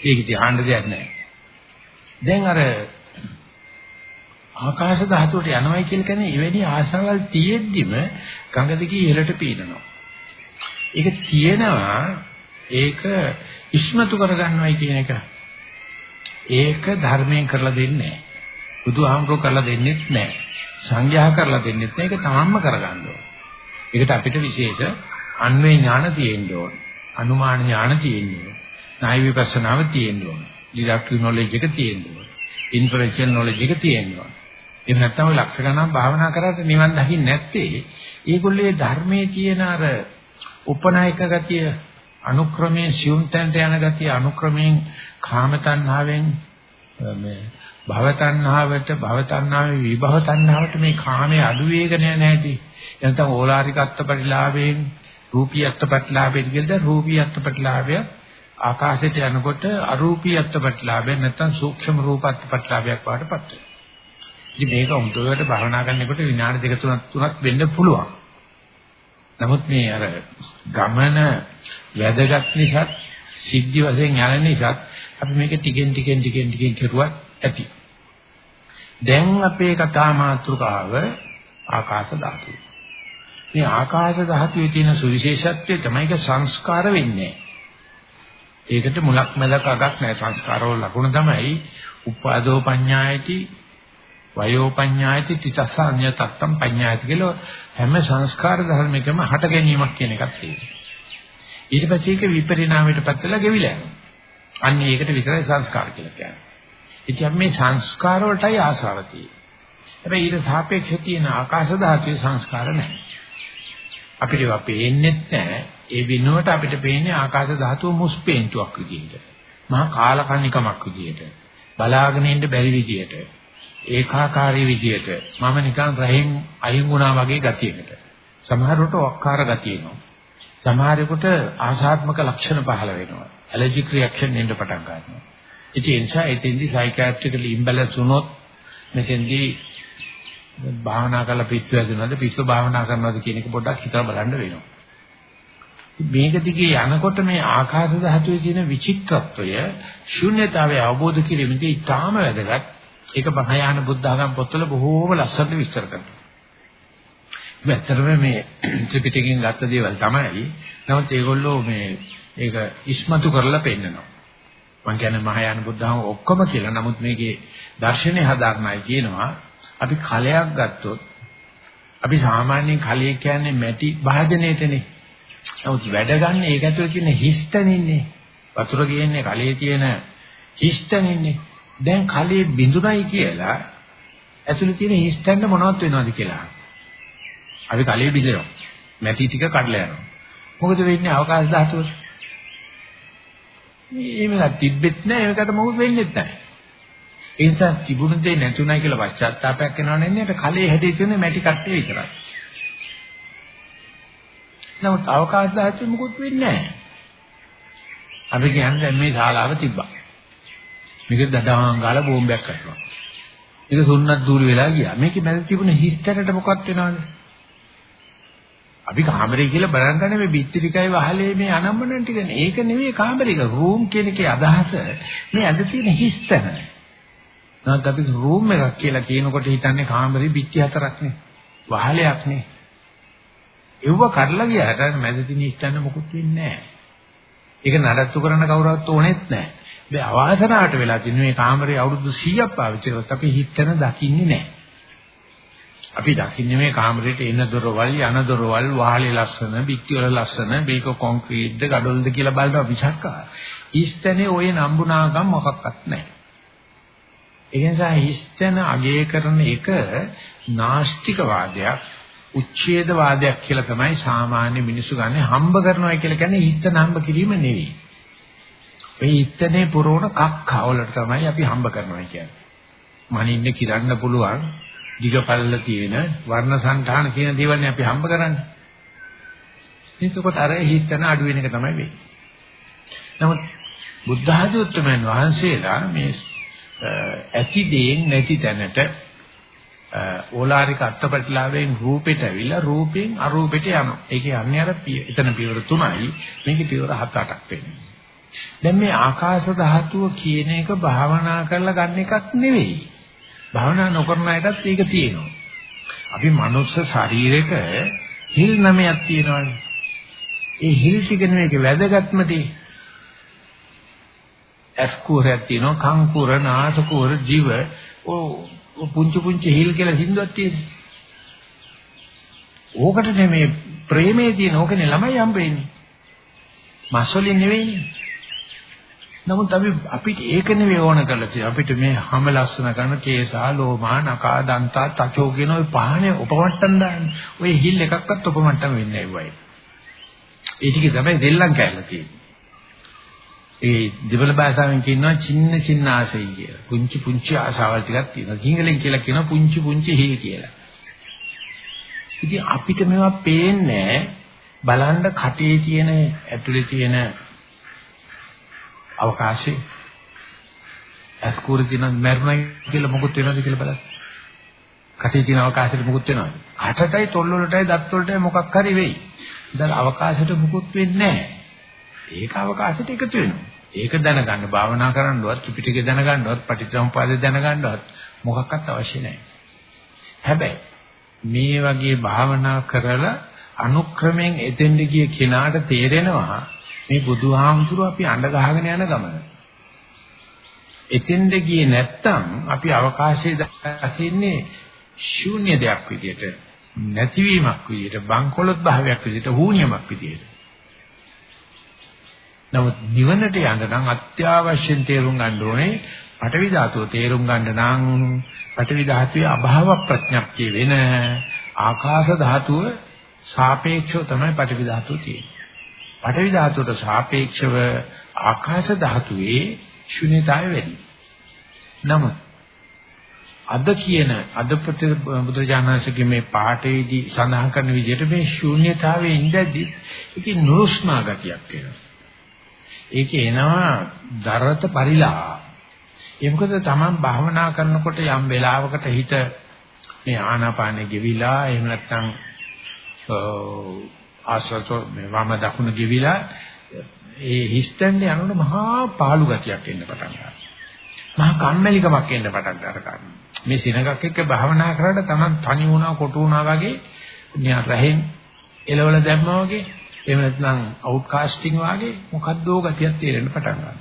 ඒක තියාන්න දෙයක් නැහැ. දැන් අර ආකාශ ධාතුවට යනවයි කියලා කියන්නේ එවැනි ආශාවල් තියෙද්දිම ගඟ දිගේ ඉහළට පීනනවා. ඒක තියෙනවා ඒක ඉස්මතු කරගන්නවයි කියන එක. ඒක ධර්මයෙන් කරලා දෙන්නේ නැහැ. බුදුහාමුදුරුවෝ කරලා දෙන්නෙත් නැහැ. සංඝයා කරලා දෙන්නෙත් නැහැ. ඒක තමන්ම කරගන්න ඕන. ඒකට අපිට විශේෂ අන්වේ ඥාන තියෙන්න ඕන. අනුමාන ඥාන තියෙන්න ඕන. ණය විපස්සනාව තියෙන්න ඕන. ඩිඩක්ටිව් නොලෙජ් එක තියෙන්න ඕන. ඉන්ෆරෙන්ෂල් නොලෙජ් එක තියෙන්න ඕන. එහෙම නැත්නම් ඔය ලක්ෂ ගණන් භාවනා කරාට නිවන් දකින්න නැත්තේ. ඒගොල්ලේ ධර්මයේ තියෙන අර උපනායක ගතිය අනුක්‍රමයෙන් සියුම්තන්ට යන ගතිය අනුක්‍රමයෙන් කාම තණ්හාවෙන් මේ භව තණ්හාවට භව තණ්හාවේ විභව තණ්හාවට මේ කාමයේ අඩු වේගන නැහැටි. එනතම් ඕලාරික අත්පටිලාභයෙන් රූපී අත්පටිලාභයෙන් කියලාද රූපී අත්පටිලාභය ආකාශයට යනකොට අරූපී අත්පටිලාභය නැත්නම් සූක්ෂම රූප අත්පටිලාභයක් වඩපත් වෙනවා. ඉතින් මේක උන්ටෝයට භාවනා කරනකොට විනාඩි දෙක තුනක් තුනක් වෙන්න පුළුවන්. නමුත් මේ අර ගමන වැදගත් නිසා සිද්ධි වශයෙන් යන නිසා අපි මේක ටිකෙන් ටිකෙන් ටිකෙන් ටිකෙන් කරුවත් ඇති. දැන් අපේ කතා මාතෘකාව ආකාශ ධාතුව. මේ ආකාශ ධාතුවේ තියෙන සුවිශේෂත්වය තමයි ඒක සංස්කාර වෙන්නේ. ඒකට මුලක් මැදක් අගක් නැහැ සංස්කාරවල ලකුණ තමයි උපාදෝ පඤ්ඤායති වයෝපඤ්ඤායති තිතස්ස අඤ්ඤතත්තම් පඤ්ඤායති කියලා හැම සංස්කාර ධර්මයකම හට ගැනීමක් කියන එකක් තියෙනවා. ඊට පස්සේ ඒක විපරිණාමයට පත්වලා ගෙවිලා යනවා. අන්න ඒකට විතරයි සංස්කාර කියලා කියන්නේ. ඉතින් මේ සංස්කාර වලටයි ආසාව තියෙන්නේ. හැබැයි ඊට සාපේක්ෂව තියෙන ආකාශ ධාතුවේ සංස්කාර නැහැ. අපිට ඒවා පේන්නේ නැහැ. ඒ විනුවට අපිට පේන්නේ ආකාශ ධාතුව මුස්පේන්තුවක් විදිහට. මහා කාලකන්නිකමක් විදිහට. බලාගෙන ඉන්න බැරි විදිහට. ඒකාකාරී විදියට මම නිකන් රහෙන් අයින් වුණා වගේ ගතියකට. සමහරකට ඔක්කාර ගතියනවා. සමහරෙකුට ආශාත්මක ලක්ෂණ පහළ වෙනවා. ඇලර්ජික් රියැක්ෂන් එන්න පටන් ගන්නවා. ඉතින් ඒ නිසා එතෙන්දී සයිකියාට්‍රිකලි ඉම්බැලන්ස් වුණොත් මෙතෙන්දී භාවනා කරලා පිස්සු වැදුනද පිස්සු භාවනා කරනවද කියන එක පොඩ්ඩක් හිතලා බලන්න වෙනවා. මේක දිගේ යනකොට මේ ආකාශ ධාතුවේ තියෙන විචිත්‍රත්වය ශූන්‍යතාවය අවබෝධ කිරීමේදී ඊටාම වැදගත්. ඒක මහායාන බුද්ධ ආගම් පොත්වල බොහෝම ලස්සනට විස්තර කරනවා. ඇත්තටම මේ ත්‍රිපිටකයෙන් ගත්ත දේවල් තමයි. නමුත් ඒගොල්ලෝ මේ ඒක ඉස්මතු කරලා පෙන්නනවා. මම කියන්නේ මහායාන බුද්ධ ආගම ඔක්කොම කියලා. නමුත් මේකේ දර්ශනේ හදාගන්නයි කියනවා. අපි කලයක් ගත්තොත් අපි සාමාන්‍යයෙන් කලිය කියන්නේ මැටි භාජනයේතනේ. නමුත් වැඩ ගන්න ඒක ඇතුලේ තියෙන හිස්තනින්නේ. වතුර කියන්නේ කලයේ තියෙන හිස්තනින්නේ. දැන් කලයේ බිඳුනයි කියලා ඇතුළේ තියෙන හිස්තැන්න මොනවද වෙනවද කියලා. අපි කලයේ බිඳිනවා. මැටි ටික කඩලා යනවා. මොකද වෙන්නේ අවකාශ ධාතුවට? මේක තිබෙත් නැහැ මේකට මොකද වෙන්නේ නැහැ. ඒ නිසා තිබුණ දේ නැතුණයි කියලා පශ්චාත්තාවයක් වෙනව නෙන්නේ ඒක කලයේ හැදී තියෙන මැටි කට්ටිය විතරයි. නමුත් අවකාශ ධාතුවේ මොකුත් වෙන්නේ නැහැ. අපි කියන්නේ මේ ශාලාව තිබ්බා. මේක දඩාන් ගාලා බෝම්බයක් කරනවා. මේක සුන්නත් දූල වෙලා ගියා. මේකේ මැද තිබුණ හිස්තරට මොකක්ද වෙනවද? අපි කාමරේ කියලා බලන්න මේ බිත්ති ටිකයි වහලේ මේ අනම්මන ටිකනේ. ඒක නෙවෙයි කාමරේක. රූම් කියන එකේ අදහස මේ අද තියෙන හිස්තන. නැත්නම් අපි රූම් එකක් කියලා කියනකොට හිතන්නේ කාමරේ බිත්ති හතරක්නේ. වහලයක්නේ. ඒව කරලා ගියාට මැද තියෙන හිස්තන මොකුත් වෙන්නේ නැහැ. ඒක නඩත්තු කරන්න කවුරුවත් ඕනෙත් නැහැ. මේ අවාසනාවට වෙලා තියෙන මේ කාමරේ අවුරුදු 100ක් පාවිච්චි කරලා අපි හිතන දකින්නේ නැහැ. අපි දකින්නේ මේ කාමරේට එන දොරවල් යන දොරවල් වහලේ ලස්සන, බිත්ති වල ලස්සන, මේක කොන්ක්‍රීට්ද, ගඩොල්ද කියලා බලනවා විසක්ක. ඊස්තනේ ඔය නම්බුනාගම් මොකක්වත් නැහැ. ඒ නිසා හිස්තන අගය කරන එක නාස්තික වාදයක්, උච්ඡේද වාදයක් කියලා තමයි සාමාන්‍ය මිනිස්සු ගන්න හම්බ කරනවා කියලා කියන්නේ හිස්තන හම්බ කිරීම නෙවෙයි. මේ ඉත්තනේ පුරවන කක්කා වලට තමයි අපි හම්බ කරනවා කියන්නේ. මනින්න කිරන්න පුළුවන් දිගපල්ල තියෙන වර්ණ සංඨාන කියන දේවල්නේ අපි හම්බ කරන්නේ. එතකොට අර හිතන අඩු වෙන එක තමයි වෙන්නේ. නමුත් බුද්ධ ආදී උත්තරමයන් වහන්සේලා මේ ඇති දෙයින් නැති තැනට ඕලාරික අත්පත්ලාවෙන් රූපෙට ඇවිල්ලා රූපෙන් අරූපෙට යනවා. ඒකේ යන්නේ අර එතන පියවර 3යි මේකේ පියවර 7 8ක් වෙන්නේ. දැන් මේ ආකාශ ධාතුව කියන එක භාවනා කරලා ගන්න එකක් නෙවෙයි. භාවනා නොකරන අයටත් ඒක තියෙනවා. අපි මනුස්ස ශරීරයක හිල් නමයක් තියෙනවානේ. ඒ හිල් ටික නෙවෙයි වැදගත්ම දේ. ඇස්කුරයක් තියෙනවා, කංකුර, නාසකුර, ජීව ඕ පුංචි පුංචි හිල් කියලා හින්දුවක් තියෙනවා. ඕකට නෙමේ ප්‍රේමයේ තියෙන ඕකනේ ළමයි හම්බෙන්නේ. මස්වලින් නෙවෙයිනේ. නමුත් අපි අපිට ඒක නෙවෙයි ඕන කරලා තියෙන්නේ. අපිට මේ හැම ලස්සන කරන කේසා, ලෝමා, නකා, දන්තා, තචෝ කියන ওই පහනේ උපමට්ටම් දාන්නේ. ඔය හිල් එකක්වත් උපමට්ටම් වෙන්නේ නැහැ වයි. ඒ ටික තමයි දෙල්ලම් කැල්ල තියෙන්නේ. ඒ දෙවල භාෂාවෙන් කියනවා චින්න චින්න ආසයි කියලා. පුංචි පුංචි ආසාවල් ටිකක් තියෙනවා. සිංහලෙන් කියලා කියනවා පුංචි පුංචි හිල් කියලා. ඉතින් අපිට මේවා පේන්නේ බලන්න කටේ තියෙන ඇතුලේ තියෙන අවකාශය අස්කෝර තියෙන මරණයි කියලා මොකුත් වෙනවද කියලා බලන්න. කටේ තියෙන අවකාශයට මොකුත් වෙනවද? කටටයි තොල් වලටයි දත් වලටයි මොකක් හරි වෙයි. ඉතින් අවකාශයට මොකුත් වෙන්නේ නැහැ. ඒක අවකාශයට එකතු වෙනවා. ඒක දැනගන්න භාවනා කරන්නවත් ත්‍රිපිටකය දැනගන්නවත් පටිච්චසමුපාදය දැනගන්නවත් මොකක්වත් අවශ්‍ය නැහැ. හැබැයි මේ වගේ භාවනා කරලා අනුක්‍රමයෙන් එතෙන්ද ගිය කෙනාට තේරෙනවා මේ බුදුහාමුදුරුව අපි අඬ ගහගෙන යන ගමන. එතෙන්ද ගියේ නැත්තම් අපි අවකාශයේ දකින්නේ ශූන්‍ය දෙයක් විදියට නැතිවීමක් විදියට බංකොලොත් භාවයක් විදියට හූනියමක් විදියට. නමුත් නිවනට යන්න නම් අත්‍යවශ්‍යයෙන් තේරුම් ගන්න ඕනේ පඨවි ධාතුව තේරුම් ගන්න නම් පඨවි ධාතුවේ අභාව ප්‍රඥප්තිය වෙන ආකාශ ධාතුව සාපේක්ෂව තමයි පඨවි ධාතුව තියෙන්නේ. පඨවි ධාතුවට සාපේක්ෂව ආකාශ ධාතුවේ ශුන්‍යතාවය වැඩි. නමුත් අද කියන අද බුදුජානනාංශගේ මේ පාඨයේදී සඳහන් කරන විදිහට මේ ශූන්‍යතාවයේ ඉඳද්දි ඒකේ නුරුස්නා ගතියක් එනවා. ඒකේ එනවා දරත පරිලා. ඒ මොකද Taman භාවනා කරනකොට යම් වෙලාවකට හිත මේ ආනාපානෙ ගෙවිලා එහෙම නැත්නම් ආශ්‍රත මේ වම දකුණ ගෙවිලා ඒ හිස්තැන්නේ යනකොට මහා පාළු ගතියක් එන්න පටන් ගන්නවා. මහා කම්මැලිකමක් එන්න පටන් ගන්නවා. මේ සිනගක් එක්ක භාවනා කරලා Taman තනි වුණා කොටු වුණා වගේ නිකන් රහෙන් එලවල දැම්මා වගේ එහෙම නැත්නම් අවුට්කාස්ටිං වගේ මොකද්දෝ ගතියක් තේරෙන්න පටන් ගන්නවා.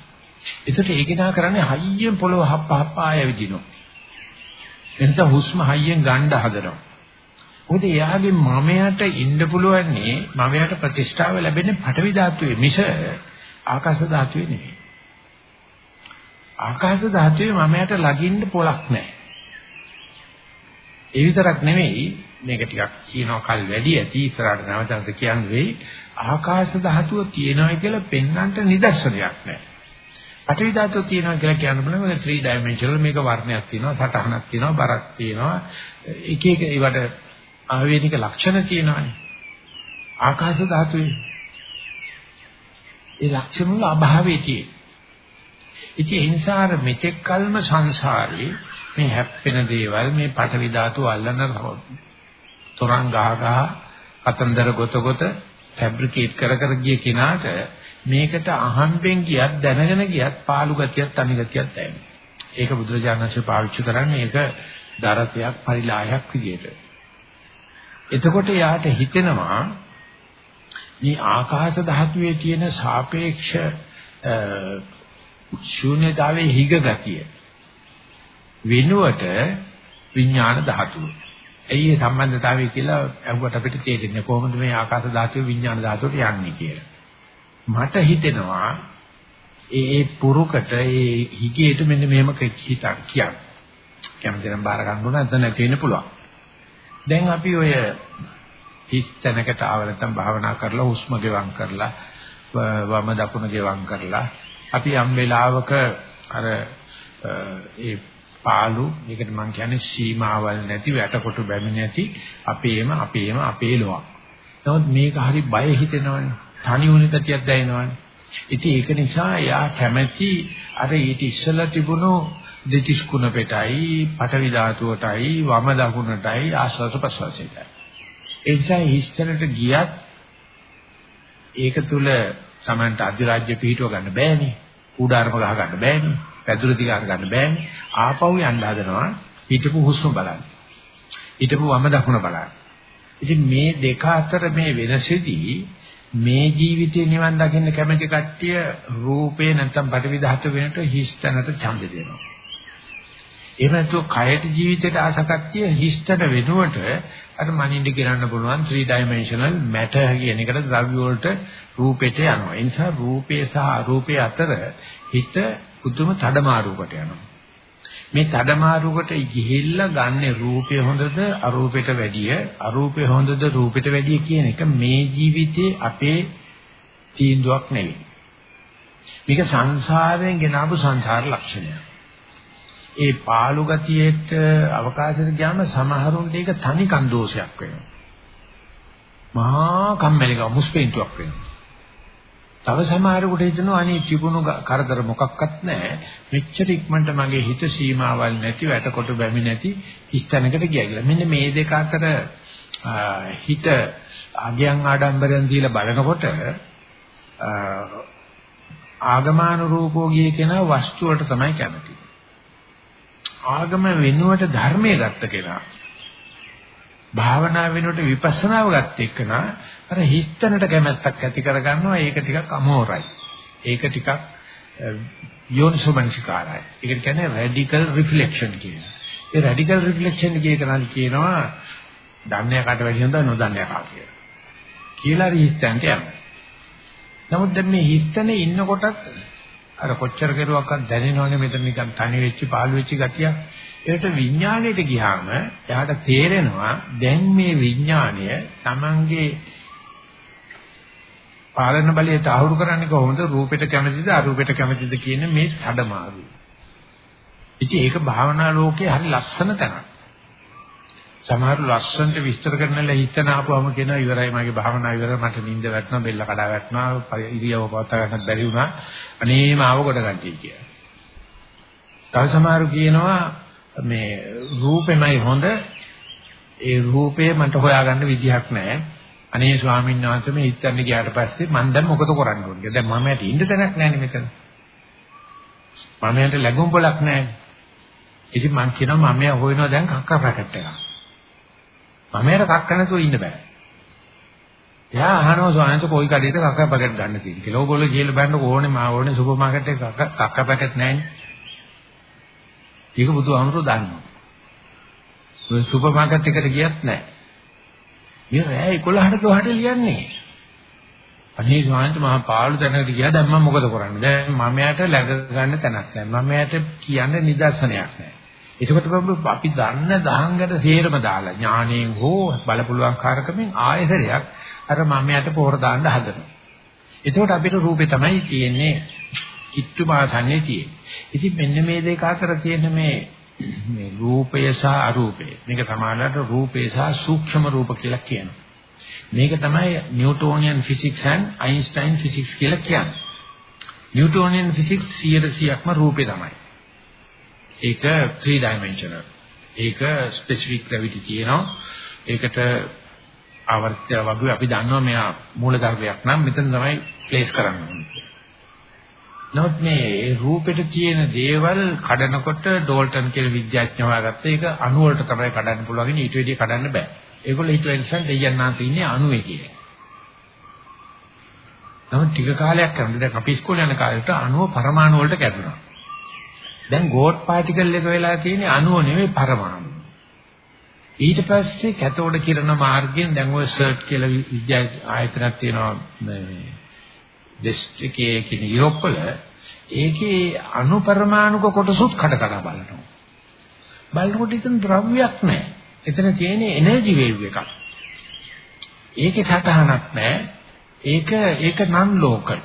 ඒකට ඒක නා කරන්නේ හයියෙන් පොළව හප්ප හප්ප ආය විදිනවා. එනිසා හුස්ම හයියෙන් ගන්න හදනවා. මොකද එයාගේ මමයට ඉන්න පුළුවන්නේ මමයට ප්‍රතිෂ්ඨාව ලැබෙන්නේ පඨවි ධාතුවේ මිස ආකාශ ධාතුවේ නෙවෙයි. ආකාශ ධාතුවේ මමයට ලගින්න පොලක් නැහැ. ඒ විතරක් නෙවෙයි මේක ටිකක් කියනවා කල් වැඩි ඇති ඉස්සරහට නැවතත් කියන්නේ වෙයි ආකාශ ධාතුව තියෙනවා කියලා පෙන්වන්නට නිදර්ශනයක් නැහැ. පඨවි ධාතුව තියෙනවා කියලා කියන්න බෑ මේක 3 dimensional මේක වර්ණයක් තියෙනවා සටහනක් තියෙනවා බරක් තියෙනවා එක එක ඒවට ආවේනික ලක්ෂණ තියෙනවානේ. ආකාශ ධාතුවේ. ඒ ලක්ෂණ වල අභාවයේ තියෙන. ඉතින් ඒ නිසා අර මෙතෙක් කල්ම සංසාරේ මේ හැප්පෙන දේවල් මේ පටවි ධාතු අල්ලන තොරන් ගහ ගහ කතන්දර ගොත ගොත ෆැබ්‍රිකේට් කර කර ගිය කෙනාට මේකට අහම්බෙන් ගියත් දැනගෙන ගියත් පාළු ගතියක් තනි ගතියක් දැනෙනවා. ඒක බුදුරජාණන් වහන්සේ පාවිච්චි කරන්නේ ඒක දරතයක් පරිලායක් විදියට. එතකොට යාට හිතෙනවා මේ ආකාශ ධාතුවේ තියෙන සාපේක්ෂ ශූන්‍යතාවයේ හිග ගතිය වෙනුවට විඥාන ධාතුව. ඇයි මේ සම්බන්ධතාවය කියලා අහුවට අපිට තේරෙන්නේ කොහොමද මේ ආකාශ ධාතුවේ විඥාන ධාතුවට යන්නේ කියලා. මට හිතෙනවා ඒ ඒ පුරුකට ඒ හිගේට මෙන්න මෙහෙම හිතක් කියන්න. කැමතිනම් බාර ගන්න ඕන නැත්නම් නැති වෙන්න පුළුවන්. දැන් අපි ඔය හිස් තැනකට ආව නැත්නම් භාවනා කරලා හුස්ම ගෙවම් කරලා වම දකුණ ගෙවම් කරලා අපි යම් වෙලාවක අර ඒ පාළු මේකට මම කියන්නේ සීමාවල් නැති වැටකොටු බැමි නැති අපේම අපේම අපේ ලොවක්. නමුත් මේක හරි බය හිතෙනවනේ. තනි වුණ තතියක් දැනෙනවනේ. ඉතින් ඒක නිසා එයා කැමැති අර ඊට ඉස්සලා තිබුණු දෙතිස් කුණපෙටයි, පඨවි ධාතුවටයි, වම දකුණටයි, ආශ්වාස ප්‍රශ්වාසයටයි. ඒ නිසා හිස්තැනට ගියත් ඒක තුල Tamanට අධිරාජ්‍ය පිහිටව ගන්න බෑනේ. කුඩාරම ගහ ගන්න බෑනේ. පැදුරු දිග අර ගන්න බෑනේ. ආපහු යන්න හදනවා හිටපු හුස්ම බලන්න. හිටපු වම දකුණ බලන්න. ඉතින් මේ දෙක අතර මේ වෙනසෙදී මේ ජීවිතේ නිවන් දකින්න කැමති කට්ටිය රූපේ නැත්තම් පටිවි ධාතු වෙනට හිස්තැනට ඡන්ද දෙනවා. එහෙම නැත්නම් කයට ජීවිතයට ආස කට්ටිය හිස්තැන වෙනුවට අර මනින්ද කියන්න පුළුවන් 3 dimensional matter කියන එකට ද්‍රව්‍ය වලට රූපෙට යනවා. ඒ නිසා රූපේ සහ අරූපේ අතර හිත පුදුම තඩමාරුවකට යනවා. මේ තඩමාරුවකට ගිහිල්ලා ගන්න රූපය හොඳද අරූපෙට වැඩිය අරූපය හොඳද රූපෙට වැඩිය කියන එක මේ ජීවිතේ අපේ තීන්දුවක් නෙවෙයි. මේක සංසාරයෙන් ගෙනාවු සංසාර ලක්ෂණයක්. ඒ පාළු ගතියට අවකාශයට ගියාම සමහරුන්ට ඒක තනිකන් දෝෂයක් වෙනවා. මහා කම්මැලිකම මුස්පෙන්තුවක් වෙනවා. තව සමහරෙකුට හිතෙනවා අනේ තිබුණු කරදර මොකක්වත් නැහැ. මෙච්චර ඉක්මනට මගේ හිත සීමාවල් නැති වැටකොට බැමි නැති ස්ථානකට ගියා කියලා. මෙන්න මේ දෙක අතර හිත අගයන් ආඩම්බරෙන් දීලා බලනකොට ආගමාන රූපෝ ගියේ කෙනා වස්තු වලට තමයි කැමති. ආගම වෙනුවට ධර්මයේ ගත්ත කෙනා භාවනා වෙනුවට විපස්සනාව ගත්ත එක්කනා අර හිස්තැනට කැමැත්තක් ඇති කරගන්නවා ඒක ටිකක් අමෝරයි. ඒක ටිකක් යෝනිසෝමනසිකාරයි. ඒක කියන්නේ රැඩිකල් රිෆ්ලෙක්ෂන් කියන. ඒ රැඩිකල් රිෆ්ලෙක්ෂන් කියන කියනවා දන්නේ කට වැඩි හොඳ නොදන්නේ කා කියලා. කියලා හිස්තැනට යනවා. නමුත් දැන් මේ හිස්තැනේ ඉන්නකොටත් අර කොච්චර කෙරුවක්වත් දැනෙනවනේ මෙතන නිකන් තනි වෙච්ච පාළු වෙච්ච ගතියක්. ඒකට විඥාණයට ගියාම එයාට තේරෙනවා දැන් මේ විඥාණය Tamange පාලන බලය තහවුරු කරන්නේ කොහොමද රූපෙට කැමතිද අරූපෙට කැමතිද කියන මේ තඩමාරු. ඉතින් ඒක භාවනා ලෝකේ හරි ලස්සන තැනක්. සමහර ලස්සනට විස්තර කරන්නලා හිතන ආපුවම කියනවා ඉවරයි මගේ භාවනාව ඉවරයි මට නිින්ද වැටෙනවා බෙල්ල කඩා වැටෙනවා ඉරියව පවත්වා ගන්නත් බැරි වුණා අනේ මාව කොට ගන්නටි කියලා. තව සමහරු කියනවා මේ රූපෙමයි හොඳ ඒ රූපේ මට හොයාගන්න විදිහක් නැහැ. අනේ ස්වාමීන් වහන්සේ මේ හිතන්න ගියාට පස්සේ මම දැන් මොකද කරන්න ඕනේ? දැන් මම යට ඉන්න තැනක් නැහැ මෙතන. මම යට ලැබුම් පොලක් නැහැ. ඉතින් මං කියනවා මම හොයනවා දැන් කක්ක පැකට් එකක්. මම යට කක්ක නැතුව ඉන්න බෑ. එයා අහනවා ස්වාමීන් වහන්සේ කොයි කඩේද කක්ක පැකට් ගන්න තියෙන්නේ කියලා. ඕගොල්ලෝ කියලා බලන්න ඕනේ මා ඕනේ සුපර් මාකට් එකේ කක්ක පැකට් නැහැ. ඒක බුදුහාමුදුරුවෝ දන්නවා. ඔය සුපර් මාකට් එකට ගියත් නැහැ. මේ රෑ 11ට 12ට ලියන්නේ. අනේ ස්වාමීන් මහා පාළු තැනකට ගියා දැන් මම මොකද කරන්නේ? දැන් මම යට läග ගන්න තැනක් නැහැ. මම යට කියන්න නිදර්ශනයක් නැහැ. ඒකට අපි දන්න දහංගට සේරම දාලා ඥාණයෙන් හෝ බලපුලුවන් කාරකමින් ආයතරයක් අර මම යට පොහොර දාන්න හදනවා. එතකොට අපිට රූපේ තමයි තියෙන්නේ කිට්ටු මාසන්නේ තියෙන්නේ. ඉතින් මෙන්න මේ දෙක අතර තියෙන මේ මේ රූපය සහ අරූපය. මේක සමානලට රූපය සහ සූක්ෂම රූප කියලා කියනවා. මේක තමයි Newtonian physics and Einstein physics කියලා කියන්නේ. නිව්ටෝනියන් ෆිසික්ස් 100%ක්ම රූපේ තමයි. ඒක 3 dimensional. ඒක specific gravity තියෙනවා. ඒකට ආවර්ත්‍ය වගේ අපි දන්නවා මෙයා මූලධර්මයක් නම් මෙතන තමයි ප්ලේස් කරන්න ඕනේ. නමුත් මේ රූපෙට තියෙන දේවල් කඩනකොට ඩෝල්ටන් කියලා විද්‍යාඥයෝ හොයාගත්ත ඒක අණු වලට තමයි කඩන්න පුළුවන් ඊට වැඩිය කඩන්න බෑ. ඒගොල්ලෝ හිතුව නිසා දෙයයන්ාන්ත ඉන්නේ අණුවේ කියලා. නමුත් ටික කාලයක් යනකොට දැන් අපි ඉස්කෝලේ යන කාලේට අණුව පරමාණු වලට කැඩුනා. දැන් ගෝඩ් පාටිකල් එක වෙලා තියෙන්නේ අණුව නෙවෙයි පරමාණු. ඊට පස්සේ කැතෝඩ කිරණ මාර්ගයෙන් දැන් ඔය සර්ට් කියලා විද්‍යා ආයතනයක් තියෙනවා මේ වෙස්ට් එකේ කියන යුරෝප් වල ඒකේ අණුපරමාණුක කොටසුත් කඩ කඩ බලනවා. බලනකොට ඉතින් ද්‍රව්‍යයක් නැහැ. එතන තියෙන්නේ එනර්ජි වේව් එකක්. ඒකේ සටහනක් නැහැ. ඒක ඒක නන් ලෝකල්.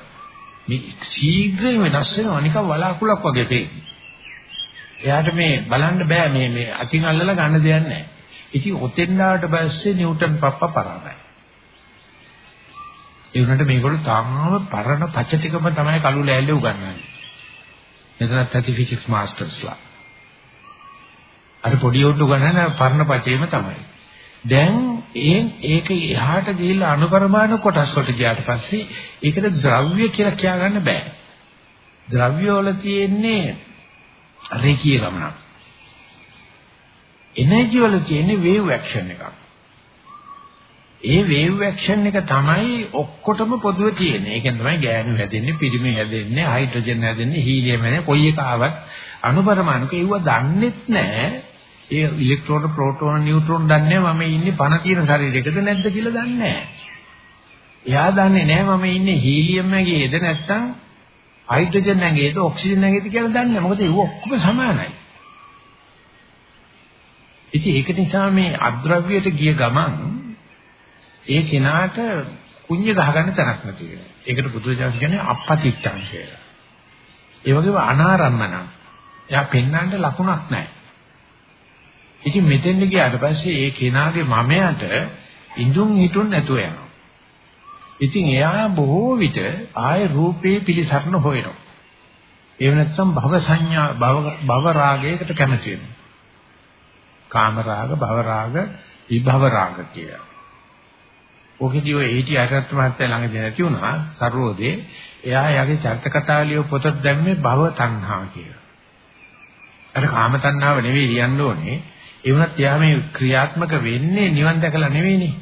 මේ ශීඝ්‍රයෙන් වෙනස් වෙනවා නිකන් වලාකුලක් වගේ පේන්නේ. එයාට මේ බලන්න බෑ මේ මේ අතින් අල්ලලා ගන්න දෙයක් නැහැ. ඉතින් ඔතෙන් ආවට පස්සේ නිව්ටන් පප්පා පරාදයි. ඒ වුණාට මේගොල්ලෝ තාම පරණ පච ටිකම තමයි කළු ලෑල්ලේ උගන්වන්නේ. මෙතනත් ඇති ෆිසික්ස් මාස්ටර්ස්ලා. අර පොඩි උඩු ගණන පරණ පචේම තමයි. දැන් එන් ඒක එහාට ගිහිල්ලා අනුපරමාණු කොටස් වලට ගියාට පස්සේ ඒකට ද්‍රව්‍ය කියලා කියාගන්න බෑ. ද්‍රව්‍ය වල තියෙන්නේ රේඛීය ගමනක්. එනර්ජි වල තියෙන්නේ වේව් ඇක්ෂන් එකක්. ඒ වේව් ඇක්ෂන් එක තමයි ඔක්කොටම පොදුව තියෙන්නේ. ඒකෙන් තමයි ගෑනු හැදෙන්නේ, පිරිමි හැදෙන්නේ, හයිඩ්‍රජන් හැදෙන්නේ, හීලියම් හැදෙන්නේ. කොයි එක ආවත් අනුපරමාණුක ඒව දන්නෙත් නැහැ. ඒ ඉලෙක්ට්‍රෝන, ප්‍රෝටෝන, නියුට්‍රෝන දන්නේ මම ඉන්නේ පණ තියෙන ශරීරයකද නැද්ද කියලා දන්නේ නැහැ. එයා දන්නේ නැහැ මම ඉන්නේ හීලියම් නැගේද නැත්නම් හයිඩ්‍රජන් නැගේද ඔක්සිජන් නැගේද කියලා දන්නේ නැහැ. මොකද ඒව ඔක්කොම සමානයි. ඉතින් ඒක නිසා මේ අද්‍රව්‍යයට ගිය ගමන් ඒ කෙනාට කුඤ්ඤ ගහගන්න තැනක් නැති වෙනවා. ඒකට බුදුරජාණන් කියන්නේ අපපතිච්ඡං කියලා. ඒ වගේම අනාරම්මන. එයා පෙන්වන්න ලකුණක් නැහැ. ඉතින් මෙතෙන්ද ගියාට පස්සේ ඒ කෙනාගේ මමයට ඉඳුන් හිටුන් නැතුව යනවා. ඉතින් එයා බොහෝ විට ආය රූපේ පිළිසරණ හොයනවා. ඒ නැත්නම් භව සංඥා භව භව රාගයකට කැමති වෙනවා. කාම රාග, භව රාග, විභව රාග කියලා. ඔකෙදී ඔය ඒටි අරහත් මහත්තයා ළඟදී නැති වුණා සර්වෝදේ එයා යාගේ චරිත කතාවලිය පොතක් දැම්මේ භව තණ්හා කියලා. අර කාම තණ්හාව නෙවෙයි ලියන්න ඕනේ. ඒ වුණත් එයා මේ ක්‍රියාත්මක වෙන්නේ නිවන් දැකලා නෙවෙයිනේ.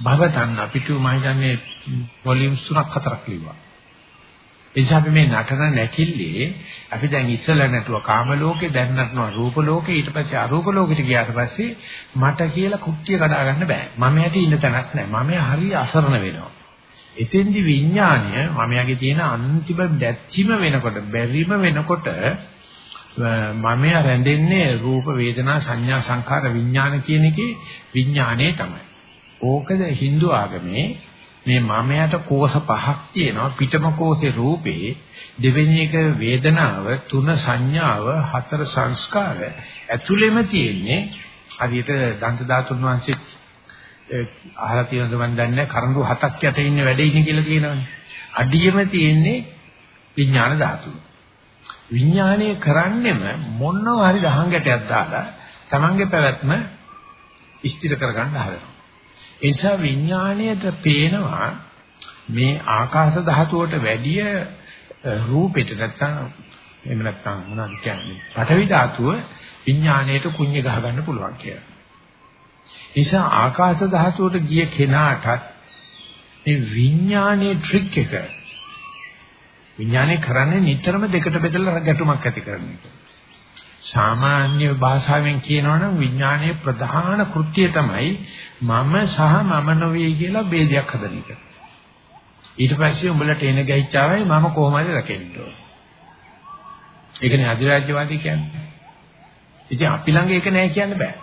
භව තණ්හා පිටු මම හිතන්නේ වොලියුම්ස් තුනක් හතරක් ලිව්වා. එනිසා අපි මේ නටන නැකිල්ලේ අපි දැන් ඉස්සලා නැතුව කාම ලෝකේ දැන් නටනවා රූප ලෝකේ ඊට පස්සේ අරූප ලෝකෙට ගියාට පස්සේ මට කියලා කුට්ටිය කඩා ගන්න බෑ. මම යටි ඉන්න තැනක් නෑ. මම හරි අසරණ වෙනවා. එතෙන්දි විඥාණය මම යගේ තියෙන අන්තිම දැච්චිම වෙනකොට බැරිම වෙනකොට මම රැඳෙන්නේ රූප වේදනා සංඥා සංඛාර විඥාන කියන එකේ විඥානේ තමයි. ඕකද Hindu ආගමේ මේ මමයට කෝෂ පහක් තියෙනවා. පිටම කෝෂේ රූපේ දෙවෙනි එක වේදනාව තුන සංඥාව හතර සංස්කාර. ඇතුළෙම තියෙන්නේ හරියට දන්ත ධාතුන් වහන්සේ අහලා තියෙනද මන් දන්නේ කරඬු හතක් යට ඉන්නේ වැඩ ඉන්නේ කියලා කියනවනේ අඩියෙම තියෙන්නේ විඥාන ධාතුව. විඥානය කරන්නෙම මොනව හරි දහං ගැටයක් දාලා Tamange පැවැත්ම ස්ථිර කරගන්න හදනවා. ඒ නිසා විඥාණයට පේනවා මේ ආකාශ ධාතුවට වැඩිය රූපෙට නැත්තම් එහෙම නැත්තම් මොනවද කියන්නේ පඨවි ධාතුව විඥාණයට කුඤ්ඤ ගහ ගන්න පුළුවන් කියලා. නිසා ආකාශ ධාතුවට ගිය කෙනාටත් මේ විඥානයේ ට්‍රික් එක විඥානේ කරන්නේ නිතරම දෙකට බෙදලා ගැටුමක් ඇති කරන එක. සාමාන්‍ය භාෂාවෙන් කියනවනම් විඥානයේ ප්‍රධාන කෘත්‍යය තමයි මම සහ මම නොවේ කියලා ભેදයක් හදන එක. ඊට පස්සේ උඹලට එන ගැහිච්චාවයි මම කොහොමද රැකෙන්න ඕන. ඒකනේ අධිරාජ්‍යවාදී කියන්නේ. ඉතින් අපි ළඟ ඒක නෑ කියන්න බෑ.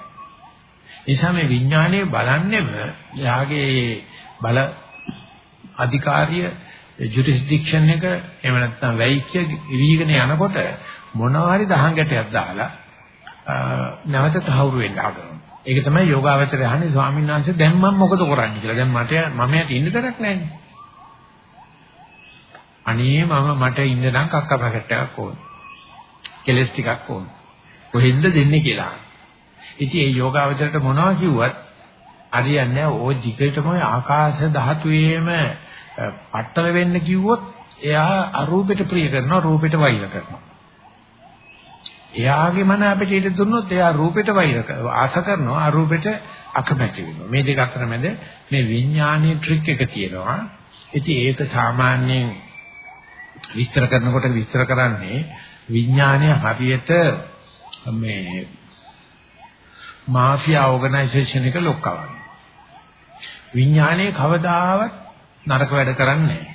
නිසා මේ විඥානයේ බලන්නේම යාගේ බල අධිකාරිය ජුරිස්ඩික්ෂන් එක එහෙම නැත්නම් වැයිච්ච ඉවිගෙන යනකොට මොනවා හරි දහං ගැටයක් දාලා නැවත තහවුරු වෙන්න හදනවා. ඒක තමයි යෝගාවචරය අහන්නේ ස්වාමීන් වහන්සේ දැන් මම මොකද කරන්නේ කියලා. දැන් මට මම යට ඉන්න තරක් නැහැ. අනේ මම මට ඉන්න නම් කක්ක පැකට් එකක් ඕන. කෙලස් ටිකක් ඕන. කොහෙන්ද දෙන්නේ කියලා. ඉතින් මේ යෝගාවචරයට මොනවා කිව්වත් හරියන්නේ නැහැ. ඕ jigටම ආකාශ ධාතුයේම පట్టල වෙන්න කිව්වොත් එයා අරූපෙට ප්‍රිය කරනවා රූපෙට වෛර කරනවා. එයාගේ මන අපිට ඊට දුන්නොත් එයා රූපෙට වෛර ආස කරනවා අරූපෙට අකමැති වෙනවා. මේ දෙක අතර මැද මේ විඥානීය ට්‍රික් එක තියෙනවා. ඉතින් ඒක සාමාන්‍යයෙන් විස්තර කරනකොට විස්තර කරන්නේ විඥානය හරියට මේ මාෆියා ඕගනයිසේෂන් එක ලොක්කවන්නේ. විඥානයේ කවදාවත් නරක වැඩ කරන්නේ නැහැ.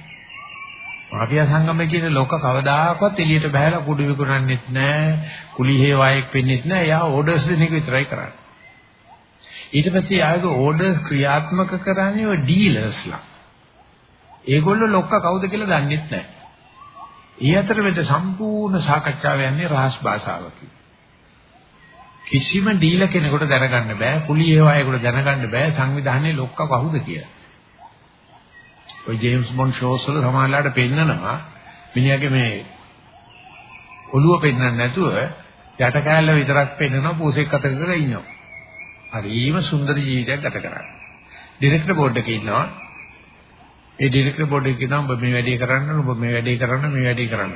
මාෆියා සංගමයේ කියන ලෝක කවදාකවත් එළියට බහැලා කුඩු විකුණන්නෙත් නැහැ, කුලි හේවායෙක් වෙන්නෙත් නැහැ. එයා ඕඩර්ස් දෙන එක විතරයි කරන්නේ. ඊට පස්සේ ආයක ඕඩර්ස් ක්‍රියාත්මක කරන්නේ ඔය ඩීලර්ස්ලා. ඒගොල්ලෝ ලොක්ක කවුද කියලා දන්නෙත් නැහැ. ඒ අතර මෙත සම්පූර්ණ සාකච්ඡාව යන්නේ රහස් භාෂාවකින්. කිසිම ඩීලර් කෙනෙකුට දැනගන්න බෑ, කුලි හේවායෙකුට දැනගන්න බෑ සංවිධානයේ ලොක්ක කවුද කියලා. ඔය ජේම්ස් බොන්ඩ් ෂෝස් වල සමානලාට පෙන්නනවා මිනිහාගේ මේ ඔළුව පෙන්නන්නේ නැතුව යට කෑල්ල විතරක් පෙන්නනවා පූසෙක් අතක කරලා ඉන්නවා. හරිම සුන්දර ජීවිතයක් ගත කරන්නේ. ඩිරෙක්ටර් බෝඩ් එකේ ඉන්නවා. ඒ ඩිරෙක්ටර් බෝඩ් එකේ කියනවා ඔබ මේ වැඩේ කරන්න ඔබ මේ වැඩේ කරන්න මේ වැඩේ කරන්න.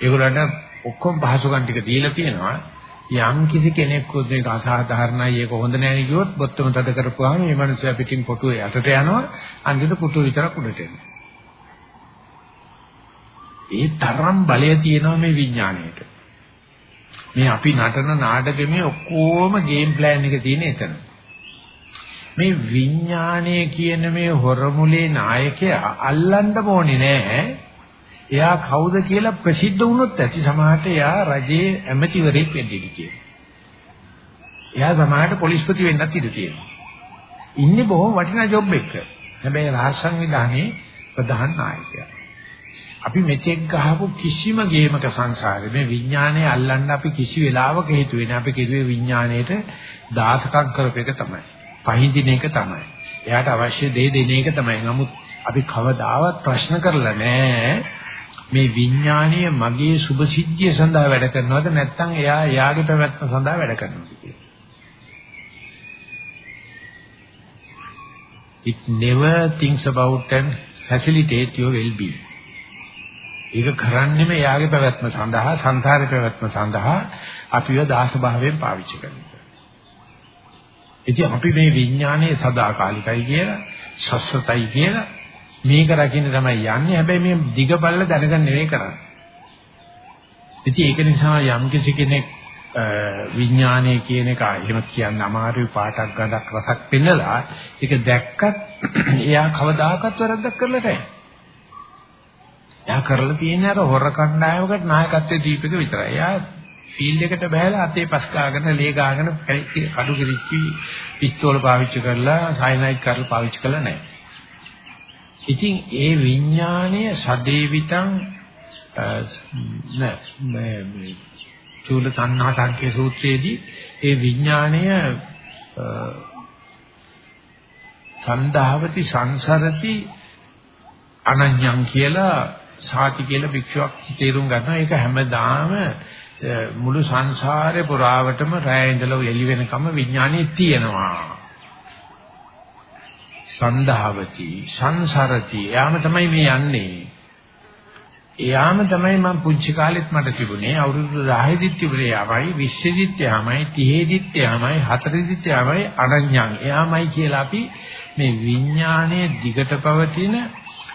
ඒගොල්ලන්ට ඔක්කොම පහසුකම් ටික දීලා තියෙනවා. යම් කිසි කෙනෙක් මේක අසාධාරණයි ඒක හොඳ නැහැ කිව්වොත් බොත්තම තද කරපුවාම මේ මිනිස්සයා පිටින් පොටුවේ යටට යනවා අන්තිමට පුටුව විතරක් උඩට එනවා. ඒ තරම් බලය තියෙනවා මේ විඥාණයට. මේ අපි නටන නාටකෙමේ ඔක්කොම ගේම් ප්ලෑන් එක තියෙන එතන. මේ විඥාණය කියන මේ හොරමුලේ නායකයා අල්ලන්න ඕනේ නෑ. එයා කවුද කියලා ප්‍රසිද්ධ වුණොත් ඇති සමහරට එයා රජයේ ඇමතිවරයෙක් වෙන්න ඉඩ තියෙනවා. එයා සමහරට පොලිස්පති වෙන්නත් ඉඩ තියෙනවා. ඉන්නේ බොහොම වටිනා ජොබ් එකක. හැබැයි රාජ සංවිධානයේ ප්‍රධාන නායකයා. අපි මෙතෙක් ගහපු කිසිම ගේමක සංසාරේ මේ විඥානය අල්ලන්න අපි කිසි වෙලාවක හේතු වෙන්නේ අපි කිව්වේ විඥාණයට දාසකම් කරපේක තමයි. පහඳින එක තමයි. එයාට අවශ්‍ය දේ දෙන එක තමයි. නමුත් අපි කවදාවත් ප්‍රශ්න කරලා නැහැ මේ විඥානීය මගේ සුභ සිද්ධිය සඳහා වැඩ කරනවද නැත්නම් එයා එයාගේ පැවැත්ම සඳහා වැඩ කරනවද කියලා. It never thinks about and facilitate your well-being. ඒක කරන්නේම එයාගේ පැවැත්ම සඳහා සංසාරේ පැවැත්ම සඳහා අපිව දාස භාවයෙන් පාවිච්චි කරනවා. ඉතින් අපි මේ විඥානයේ සදාකාලිකයි කියලා, සස්සතයි කියලා මේක රකින්න තමයි යන්නේ. හැබැයි මේ දිග බල්ල දැනගන්න නෙවෙයි කරන්නේ. ඉතින් ඒක නිසා යම් කිසි කෙනෙක් විඥානය කියන එක එහෙම කියන්න අමාරුයි පාටක් ගඳක් රසක් පෙන්නලා ඒක දැක්කත් එයා කවදාකවත් වැරද්දක් කරලා නැහැ. එයා කරලා තියෙන්නේ අර හොර කණ්ඩායමකට නායකත්වයේ දීපක විතරයි. එයා ෆීල්ඩ් එකට බහැලා අතේ පස් ගාගෙන ලේ ගාගෙන කඩු කිරිච්චි පිස්තෝල පාවිච්චි කරලා සයනයිඩ් කරලා පාවිච්චි කරලා නැහැ. ඉතින් ඒ විඥාණය සදේවිතං නෑ චූල තණ්හා සංකේ සූත්‍රයේදී ඒ විඥාණය සන්දාවති සංසරති අනඤ්ඤං කියලා සාති කියලා භික්ෂුවක් තේරුම් ගන්නවා. ඒක හැමදාම මුළු සංසාරේ පුරාවටම රැය ඉඳලා එළි වෙනකම් විඥානේ තියෙනවා. සන්දාවති සංසරති එයාම තමයි මේ යන්නේ එයාම තමයි මම පුංචි කාලෙත් මට තිබුණේ අවුරුදු 10 දිත් තිබුණේ යාමයි 20 දිත් යාමයි 30 දිත් යාමයි 40 දිත් යාමයි අනඤ්ඤං එයාමයි කියලා අපි මේ විඥානයේ දිගට පවතින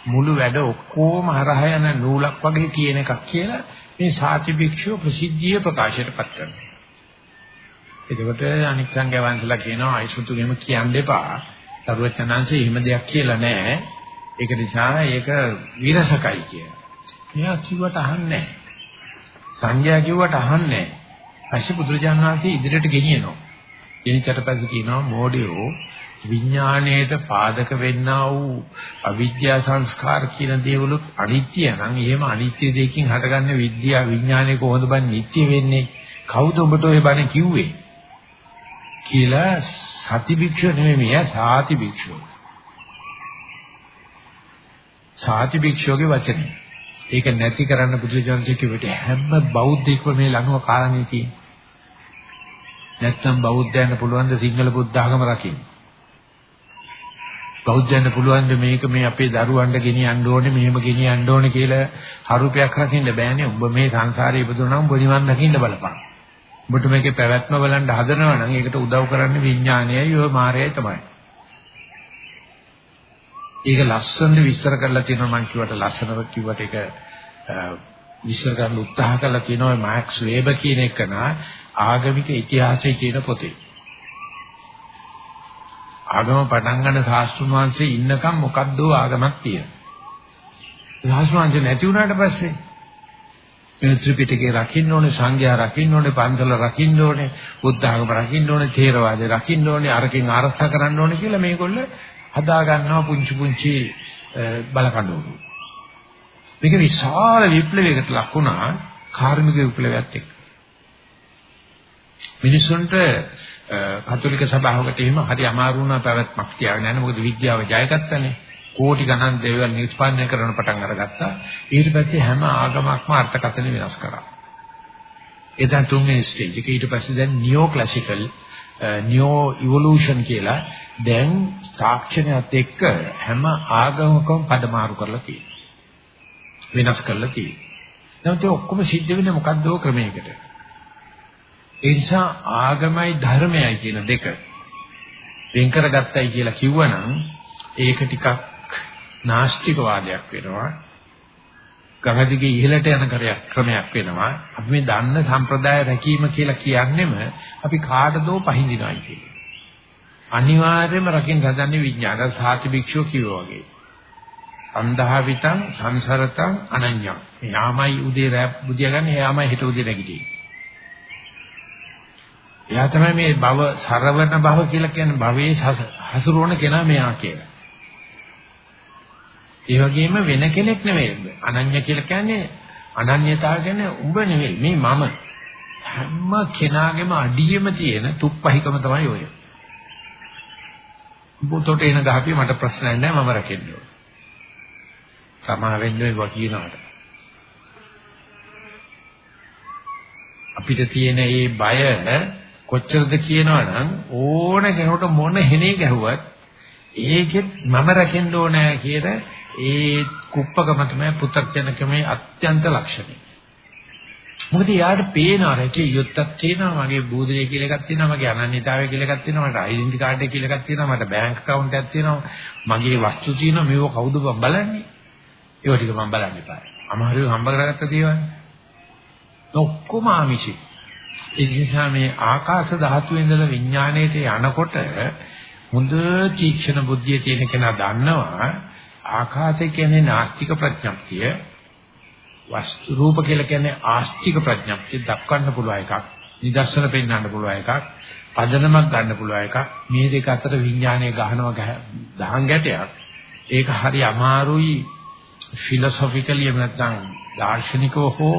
මුළු වැඩ ඔක්කොම හරහා යන නූලක් වගේ කියන එකක් කියලා මේ සාති භික්ෂුව ප්‍රසිද්ධිය ප්‍රකාශයටපත් කරනවා. එතකොට අනික් සංඝවංශලා කියනවා අයිසුතුගෙම කියන්න එපා. සරුවචනංශේ එහෙම දෙයක් කියලා නැහැ. ඒක නිසා ඒක විරසකයි කියලා. මෙයා කිව්වට අහන්නේ නැහැ. සංඝයා කිව්වට අහන්නේ නැහැ. පස්සේ බුදුරජාණන් වහන්සේ ඉදිරියට ගෙනියනවා. ගෙනිච්චට පස්සේ කියනවා මෝඩයෝ විඥාණයට පාදක වෙන්නා වූ අවිද්‍යා සංස්කාර කියන දේවලුත් අනිත්‍ය නම් එහෙම අනිත්‍ය දෙකකින් හටගන්න විද්‍යා විඥානය කොහොමද බන් නිට්ටය වෙන්නේ කවුද ඔබට ඔය බණ කිව්වේ කියලා සති භික්ෂුව නෙමෙයි මෙයා සාති භික්ෂුව. සාති භික්ෂුවගේ වචනේ. ඒක නැති කරන්න බුදුජානක කිව්වට හැම බෞද්ධයෙක්ම මේ ළඟම කාරණේ තියෙන්නේ. නැත්තම් බෞද්ධයන්ට පුළුවන් ද සිංහල බුද්ධ ආගම රකින්න. බෞද්ධයන්ට පුළුවන් ද මේක මේ අපේ දරුවන්ට ගෙනියන්න ඕනේ මෙහෙම ගෙනියන්න ඕනේ කියලා හරුපයක් රකින්න බෑනේ. උඹ මේ සංසාරේ ඉපදුනා උඹ නිවන් දකින්න බලපන්. ඔබට මේකේ පැවැත්ම බලන්න හදනවා නම් ඒකට උදව් කරන්නේ විඥානයයි ඔය මායයයි තමයි. ඒක ලස්සනට විස්තර කරලා තියෙනවා මම කිව්වට ලස්සනව කිව්වට ඒක විස්තර කරන්න උත්සාහ කරලා තියෙනවා මාක්ස් වේබර් කියන එක නා ආගමික ඉතිහාසය කියන පොතේ. ආගම පටන් ගන්න ශාස්ත්‍රුන් වහන්සේ ඉන්නකම් මොකද්ද ආගමක් තියෙනවා. ශාස්ත්‍රුන් වහන්සේ නැති වුණාට පස්සේ මේ ත්‍රිපිටකේ රකින්න ඕනේ සංඝයා රකින්න ඕනේ පන්සල රකින්න ඕනේ බුද්ධ ආගම රකින්න ඕනේ ථේරවාදය රකින්න ඕනේ අරකින් ආරක්ෂා කරන්න ඕනේ කියලා මේගොල්ල හදා ගන්නවා පුංචි පුංචි බලකඩවලු මේක විශාල විප්ලවයකට ලක් වුණා කාර්මික විප්ලවයත් එක්ක. මිනිසුන්ට කතෝලික සභාවකට එහෙම හරි අමාරු වුණා පැවැත්මක් තියාගෙන යන්න. මොකද විද්‍යාව ජයගත්තනේ. කෝටි ගණන් දේවල් නිෂ්පාදනය කරන පටන් අරගත්තා. ඊට පස්සේ හැම ආගමක්ම අර්ථකථන වෙනස් කරා. එදා තුන්වෙනි ස්ටේජ් එක ඊට පස්සේ දැන් නියෝ ක්ලාසිකල් නියෝ ඉවොලුෂන් කියලා දැන් තාක්ෂණයත් එක්ක හැම ආගමකම පදමාරු කරලා තියෙනවා. වෙනස් කරලා තියෙනවා. නමුත් ඒ ඔක්කොම සිද්ධ වෙන්නේ මොකද්ද ක්‍රමයකට. ඒ නිසා ආගමයි ධර්මයයි කියන දෙක වෙන් කරගත්තයි කියලා කිව්වනම් ඒක ටිකක් නාස්තික වාදයක් වෙනවා. ගඟදිගේ ඉහළට යන ක්‍රමයක් වෙනවා. අපි මේ දන්න සම්ප්‍රදාය රැකීම කියලා කියන්නෙම අපි කාටදෝ පහඳිනවයි කියන්නේ. අනිවාර්යයෙන්ම රකින්න හදන්නේ විඥාන සාති භික්ෂුව කිව්වා වගේ. අන්දහවිතං සංසරතං අනඤ්ඤං. යාමයි උදේ රැ බුදියා ගන්න යාමයි හිත උදේ නැගිටින්නේ. එයා තමයි මේ භව සරවන භව කියලා කියන්නේ භවයේ හසුරුවන කෙනා මෙයා කියලා. ඒ වගේම වෙන කෙනෙක් නෙවෙයි. අනන්‍ය කියලා කියන්නේ අනන්‍යතාව කියන්නේ උඹ නෙවෙයි මේ මම. හැම කෙනාගේම අඩියෙම තියෙන තුප්පහිකම තමයි ඔය. උඹට එන ගහපිය මට ප්‍රශ්නයක් නැහැ මම රකින්න ඕන. සමා වෙන්නේ වකීනාට. අපිට තියෙන මේ බය කොච්චරද කියනවනම් ඕන කෙනෙකුට මොන හෙනේ ගැහුවත් ඒකෙත් මම රැකෙන්න ඕනෑ කියන ඒ කුප්පකම තමයි පු탁ජනකමේ අත්‍යන්ත ලක්ෂණය. මොකද යාට පේනවා රැකේ යොත්තක් තියෙනවා මගේ බූදලේ කියලා එකක් තියෙනවා මගේ අනන්‍යතාවය කියලා එකක් තියෙනවා මට ඩෙන්ටි කාඩ් එක කියලා එකක් තියෙනවා මට බැංක් account එකක් තියෙනවා මගේ වස්තු තියෙනවා මේව කවුද බලන්නේ? ඒව ටික මම බලන්න එපා. අමාරුවෙන් හම්බ කරගත්ත දේවල්. ඔක්කොම ආමිෂි ඒ නිසා මේ ආකාශ ධාතුවේ ඉඳලා විඥාණයට යනකොට හොඳ තීක්ෂණ බුද්ධිය තියෙන කෙනා දන්නවා ආකාශය කියන්නේ නාස්තික ප්‍රඥප්තිය. වස්තු රූප කියලා කියන්නේ ආස්තික ප්‍රඥප්තිය. දක්වන්න පුළුවන් එකක්. නිදර්ශන පෙන්වන්න පුළුවන් එකක්. පදනමක් ගන්න පුළුවන් එකක්. මේ දෙක අතර විඥානය ගහනවා දහං ගැටයක්. ඒක හරි අමාරුයි. ෆිලොසොෆිකලි නැත්නම් දාර්ශනිකව හෝ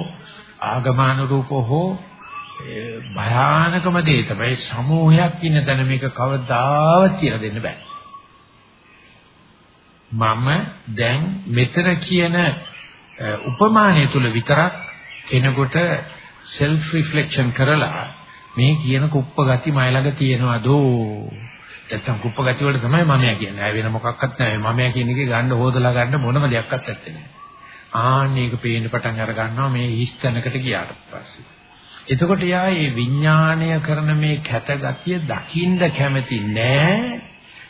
ආගමනුරූපව හෝ භයානකම දේ තමයි සමූහයක් ඉන්න තැන මේක කවදාවත් කියලා දෙන්න බෑ. මම දැන් මෙතන කියන උපමානය තුල විතරක් කෙනෙකුට self reflection කරලා මේ කියන කුප්ප ගති මයි ළඟ තියනවාදෝ නැත්තම් කුප්ප ගති වල තමයි මමයා කියන්නේ. ආය වෙන මොකක්වත් නැහැ. මමයා කියන එකේ ගන්න හොදලා ගන්න මොනම දෙයක්වත් නැත්තේ නෑ. ආන්න ඒක පේන්න පටන් අර ගන්නවා මේ හිස්තැනකට ගියාට පස්සේ. එතකොට යා මේ විඥාණය කරන මේ කැත ගතිය දකින්න කැමති නෑ.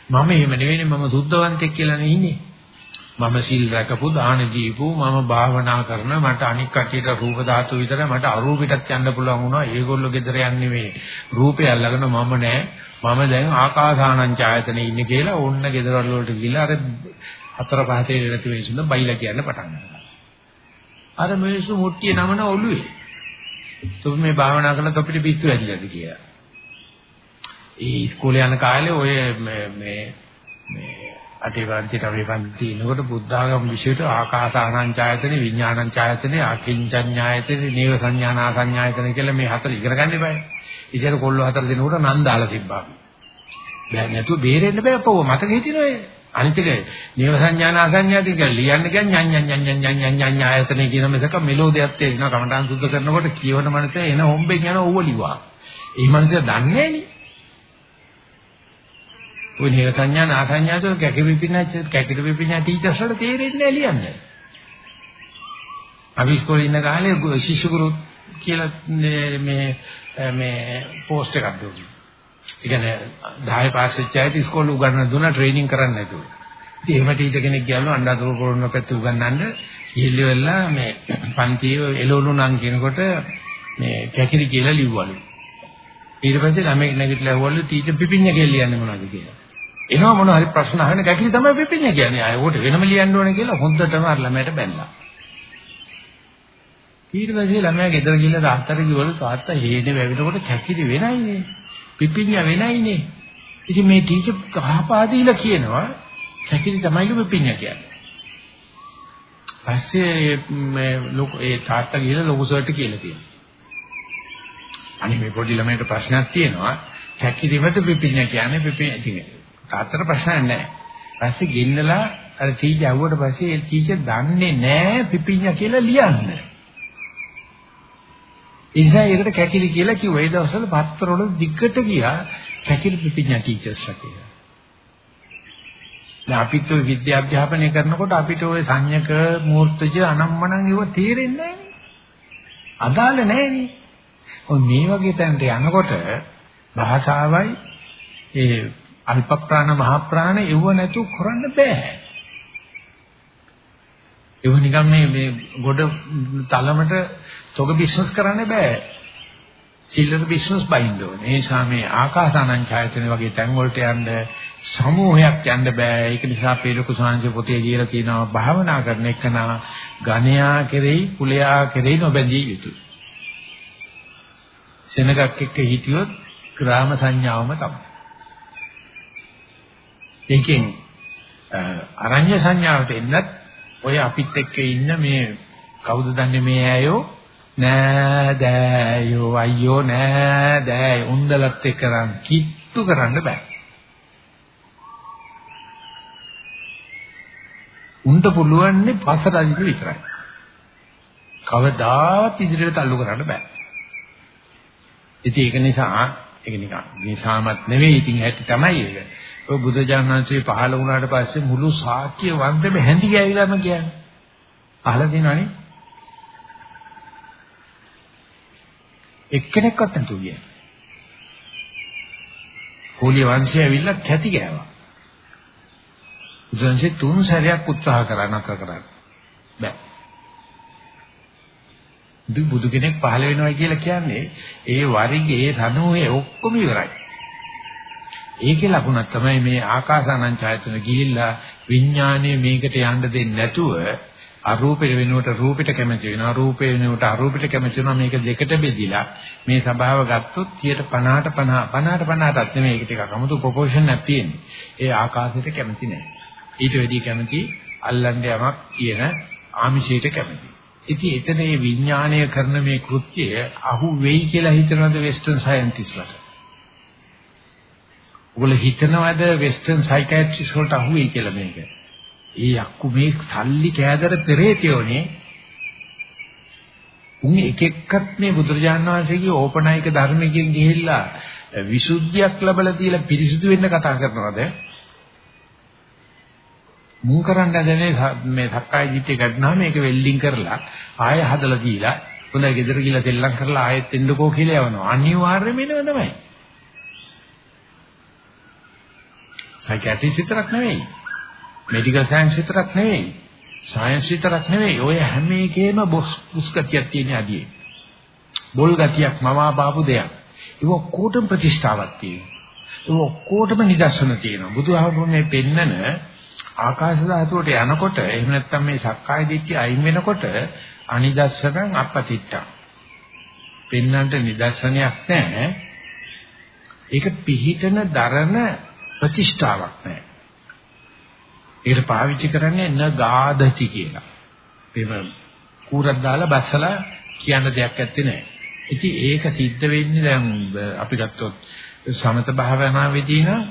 මම එහෙම නෙවෙයි මම සුද්ධවන්තෙක් කියලා නේ ඉන්නේ. මම සිල් රැකපු දාන දීපු මම භාවනා කරන මට අනික් කටියට රූප ධාතු විතර මට අරූපෙටත් යන්න පුළුවන් වුණා. ඒගොල්ලෝ ගෙදර යන්නේ මේ රූපය අල්ලගෙන මම නෑ. මම දැන් ආකාසානං ඡායතනෙ ඉන්නේ කියලා ඕන්න ගෙදර වලට ගිහලා අර හතර පහතේ නැති වෙනසුන බයිලා කියන්න පටන් ගන්නවා. අර මිනිස්සු මුට්ටිය නමන ඔළුවේ තුන් මේ භාවනා කරලා තොපිට පිස්සු ඇදිලාද කියලා. ඒ ඉස්කෝලේ යන කාලේ ඔය මේ මේ අටේවන්තිට අපි පන්ති ඉනකොට බුද්ධාගම විශේෂයට ආකාසානංචායතන විඥානංචායතන අකින්චඤ්ඤායතන නේව සංඥානාසඤ්ඤායතන කියලා මේ හතර ඉගෙන ගන්න eBay. ඉතින් කොල්ල හතර දෙනකොට නන් දාලා තිබ්බා. බෑ නැතුව බේරෙන්න බෑ අපෝ මතක හිටිනොය. අනිත් එක නේව සංඥානාසඤ්ඤායතන කියලා ලියන්න කියන්නේ ඤඤ් ඤඤ් ඤඤ් ඤඤ් ඤඤ් ඤඤ් ආයතන කියන මේක මෙලෝදියක් තේරෙනවා කමඨාන් සුද්ධ කරනකොට කියවන මනස එන හොම්බෙන් යන ඕව ලිව්වා. ඒ මනස දන්නේ නෑනේ. ඔය නේව සංඥා නාසඤ්ඤාතෝ කැකිරිපිනා කැකිරිපිනා ටීචර්ස්ලා තේරෙන්නේ නැහැ ලියන්නේ. අපි ඉස්කෝලේ ඉන්න කාලේ ශිෂ්‍ය ගුරු කියලා මේ මේ පෝස්ට් එකක් දුන්නා. ඒ කියන්නේ 10 පාස් වෙච්ච අයට ඉස්කෝලේ උගන්වන්න දුන්නා ට්‍රේනින් කරන්න නැතුව. ඉතින් එහෙම ටීචර් කෙනෙක් ගියලු අඬදොර කරන පැත්ත උගන්වන්න ඉහිල්ල වෙලා මේ පන්තියේ එළවලු නම් කියනකොට මේ කැකිරි කියලා ලිව්වලු. ඊට පස්සේ ළමයි නැගිටලා ඇහුවලු ටීචර් පිපිඤ්ඤ කියලා ලියන්නේ මොනවද කියලා. එනවා මොන හරි ප්‍රශ්න අහන කැකිලි තමයි පිපිඤ්ඤ කියන්නේ. ආය උකට වෙනම ලියන්න ඕනේ කියලා හොඳටම අර ළමයට බැලලා. ඊට පස්සේ ළමයා ගෙදර ගිහලා තාත්තට කිව්වලු තාත්තා හේනේ වැවෙනකොට කැකිලි වෙනයිනේ. පිපිඤ්ඤ වෙනයිනේ. ඉතින් මේ ටීචර් කහපාදීලා කියනවා කැකිලි තමයිලු පිපිඤ්ඤ කියන්නේ. පස්සේ මේ ලොකු ඒ තාත්තා ගිහලා ලොකු සර්ට කියලා තියෙනවා. අනිත් මේ පොඩි ළමයට ප්‍රශ්නයක් තියෙනවා. කැකිලිවට පිපිඤ්ඤ කියන්නේ පිපිඤ්ඤ කියන්නේ තාත්තට ප්‍රශ්නයක් නැහැ. පස්සේ ගෙන්නලා අර ටීචර් ඇහුවට පස්සේ ඒ ටීචර් දන්නේ නැහැ පිපිඤ්ඤා කියලා ලියන්න. ඉතින් ඒකට කැකිලි කියලා කිව්වා. ඒ දවස්වල පත්තරවල දිග්ගට ගියා. faculty පිටින් ටීචර්ස් කියලා. දැන් අපිත් ඔය විද්‍යා අධ්‍යාපනය කරනකොට අපිට ඔය සංඥක මූර්තජ අනම්මනම් ඒව තේරෙන්නේ නැහැ. අදාළ නැහැ ඔය මේ වගේ තැනට යනකොට භාෂාවයි ඒ අල්ප ප්‍රාණ මහ ප්‍රාණ එව්ව නැතු කරන්න බෑ. ඒව නිකන් මේ මේ ගොඩ තලමට තොග බිස්නස් කරන්න බෑ. සිල්ලර බිස්නස් බයින්ද ඕනේ. ඒ නිසා මේ ආකාසානං ඡායතන වගේ තැන් වලට යන්න සමූහයක් යන්න බෑ. ඒක නිසා අපේ ලොකු සාංශ පොතේ ලියලා තියෙනවා භාවනා කරන එකනා ගණයා කෙරෙහි කුලයා කෙරෙහි නොබැඳිය යුතුය. සෙනගක් එක්ක හිටියොත් ග්‍රාම සංඥාවම තමයි. ඒකෙන් අරඤ්‍ය සංඥාවට එන්නත් ඔය අපිත් එක්ක ඉන්න මේ කවුද දන්නේ මේ ඇයෝ නෑ දෑයෝ අයියෝ නෑ දෑය උන්දලත් එක්ක රන් කිට්ටු කරන්න බෑ. උන්ට පුළුවන්නේ පසට අදිට විතරයි. කවදාවත් ඉදිරියට තල්ලු කරන්න බෑ. ඉතින් ඒක නිසා ඒක නිකන් නිසාමත් නෙවෙයි ඉතින් ඇත්ත තමයි ඒක. ඔය බුදුජානනාංශේ පහළ වුණාට පස්සේ මුළු ශාක්‍ය වංශෙම හැඳි ගෑවිලාම කියන්නේ. අහලා තියෙනවනේ. එක්කෙනෙක්වත් නැතුව ගියා. කෝලිය වංශය ඇවිල්ලා කැටි ගෑවා. බුදුන්සේ තුන් සැරයක් උත්සාහ කරා නතර කරන්න. බෑ. බුදු කෙනෙක් පහළ වෙනවා කියලා කියන්නේ ඒ වරිගේ රණුවේ ඔක්කොම ඉවරයි. ඒකේ ලකුණක් තමයි මේ ආකාසානං ඡායතන ගිහිල්ලා විඥානයේ මේකට යන්න දෙන්නේ නැතුව අරූපෙට වෙනුවට රූපෙට කැමති වෙනවා රූපේ වෙනුවට අරූපෙට කැමති වෙනවා මේක දෙකට බෙදිලා මේ ස්වභාව ගත්තොත් 50ට 50 50ට 50ටත් නෙමෙයි ඒක ටිකක් අමුතු ප්‍රොපෝෂන් එකක් තියෙන්නේ. ඒ ආකාශයට කැමති නැහැ ඊට වැඩි කැමති අල්ලන්න යමක් කියන ආමිෂයට කැමති. ඉතින් එතන මේ විඥාණය කරන මේ කෘත්‍යය අහු වෙයි කියලා හිතනවද වෙස්ටර්න් සයන්ටිස්ට්ලාට ඔයගොල්ලෝ හිතනවද වෙස්ටර්න් සයිකියාට්‍රිස්ට් වලට අහු වෙයි කියලා මේක. ඒ යක්කු මේ සල්ලි කෑදර පෙරේතයෝනේ. උන් එක එක්කත් මේ බුදුරජාණන් වහන්සේගේ ඕපනායක ධර්මයෙන් ගිහිල්ලා විසුද්ධියක් ලැබලා තියලා පිරිසිදු වෙන්න කතා කරනවද? මුන් කරන්න දැනේ මේ සක්කාය දිට්ඨිය ගන්නවා මේක වෙල්ඩින් කරලා ආයෙ හදලා දීලා හොඳයි ගෙදර ගිහලා දෙල්ලම් කරලා ආයෙත් එන්නකෝ කියලා යවනවා. අනිවාර්යයෙන්ම එනව තමයි සයිකියාට්‍රිස් විතරක් නෙවෙයි. මෙඩිකල් සයන්ස් විතරක් නෙවෙයි. සයන්ස් විතරක් නෙවෙයි. ඔය හැම එකේම බොස් පුස්කතියක් තියෙන අඩියේ බොල් ගතියක් මම ආපු දෙයක්. ඒක ඔක්කොටම ප්‍රතිෂ්ඨාවක් තියෙනවා. ඒක ඔක්කොටම නිදර්ශන තියෙනවා. බුදුහාමුදුරනේ පෙන්නන ආකාශ ධාතුවට යනකොට එහෙම නැත්නම් මේ සක්කාය දිට්ඨිය අයින් වෙනකොට අනිදර්ශනං අපතිට්ඨං. පෙන්නන්ට නිදර්ශනයක් නැහැ. ඒක පිහිටන දරන ප්‍රතිෂ්ඨාවක් නැහැ ඒකට පාවිච්චි කරන්නේ න ගාදති කියලා. එහෙම කූරක් දාලා බස්සලා කියන්න දෙයක් ඇත්තේ නැහැ. ඉතින් ඒක සිද්ධ වෙන්නේ දැන් අපි ගත්තොත් සමත භාවනාවේදී නම්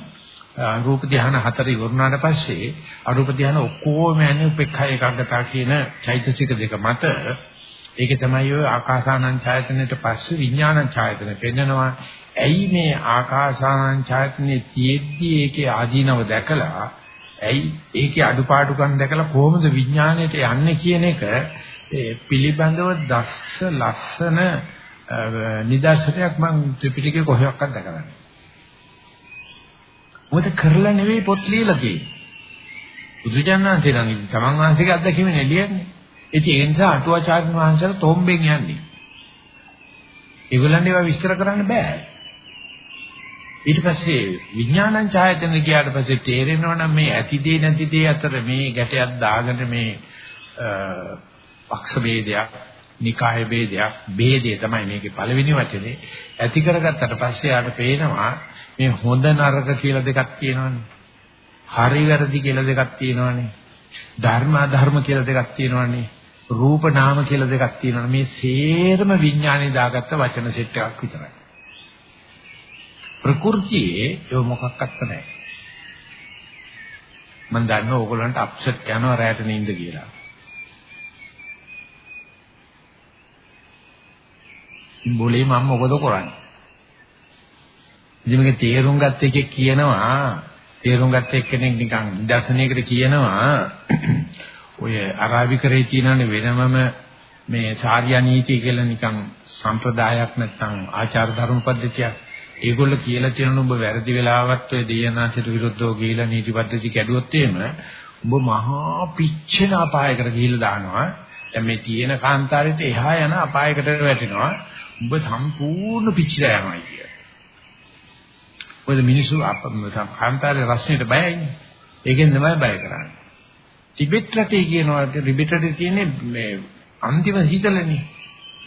රූප ධ්‍යාන හතර ඉවරනාට පස්සේ අරූප ධ්‍යාන ඔක්කොම යන්නේ උපේක්ඛා ඒකාග්‍රතාව කියන චෛතසික දෙක මත ඒක තමයි ඔය ආකාසානං ඡායතනෙට පස්සේ විඥානං ඡායතනෙ පෙන්නනවා ඇයි මේ ආකාසානං ඡායතනෙ තියෙද්දි ඒකේ ආදීනව දැකලා ඇයි ඒකේ අඩුපාඩුකම් දැකලා කොහොමද විඥාණයට යන්නේ කියන එක පිළිබඳව දස්ස ලස්සන නිදර්ශනයක් මම ත්‍රිපිටකේ කොහෙවත් දැකලා නැහැ. මොකද කරලා නෙවෙයි පොත් ලියලා තියෙන්නේ. බුදුජානනාංශේ නම් තමන් වහන්සේගේ අත්දැකීම නෙලියන්නේ. ඉතින් ඒ නිසා අටුවාචාර්ය වහන්සේලා තොම්බෙන් යන්නේ. ඒගොල්ලන් ඒවා විස්තර කරන්න බෑ. ඊට පස්සේ විඥානං ඡායතන ගියාට පස්සේ තේරෙනවා නම් මේ ඇති දේ නැති දේ අතර මේ ගැටයක් දාගෙන මේ පක්ෂ ભેදයක් නිකාය ભેදයක් ભેදේ තමයි මේකේ පළවෙනි වචනේ. ඇති කරගත්තට පස්සේ ආට පේනවා මේ හොඳ නරක කියලා දෙකක් තියෙනවනේ. හරි වැරදි කියලා දෙකක් තියෙනවනේ. ධර්ම අධර්ම කියලා දෙකක් තියෙනවනේ. රූප නාම කියලා දෙකක් තියෙනවනේ. මේ සේරම විඥානේ දාගත්ත වචන සෙට් එකක් විතරයි. ප්‍රകൃතියේ ඒ මොකක්වත් නැහැ. මම දන්නවා ඕගොල්ලන්ට අප්සෙට් යනවා රැට නින්ද කියලා. බොලේ මම මොකද කරන්නේ? ඉතින් මේක තේරුම් ගත්ත එකෙක් කියනවා තේරුම් ගත්ත එක්කෙනෙක් නිකන් දර්ශනයකට කියනවා ඔය අරාබිකරේ තියෙනනේ වෙනමම මේ ශාරියා නීතිය කියලා නිකන් සම්ප්‍රදායක් නැත්නම් ආචාර ධර්ම පද්ධතියක්. ඒගොල්ලෝ කියලා තියෙනවා ඔබ වැරදි වෙලාවත් ඔය දෙයනාසිට විරුද්ධව ගිහිලා නීති පද්ධති කැඩුවොත් එහෙම ඔබ මහා පිච්චෙන අපායකට ගිහිල්ලා දානවා. දැන් මේ තියෙන කාන්තාරෙට එහා යන අපායකට වැටෙනවා. ඔබ සම්පූර්ණ පිච්චිලා යනවා කිය. ඔය මිනිස්සු කාන්තාරේ රස්නෙට බයයිනේ. ඒකෙන් තමයි බය කරන්නේ. ටිබෙට් රටේ කියනවා ටිබෙට් රටේ තියෙන්නේ මේ අන්තිම සීතලනේ.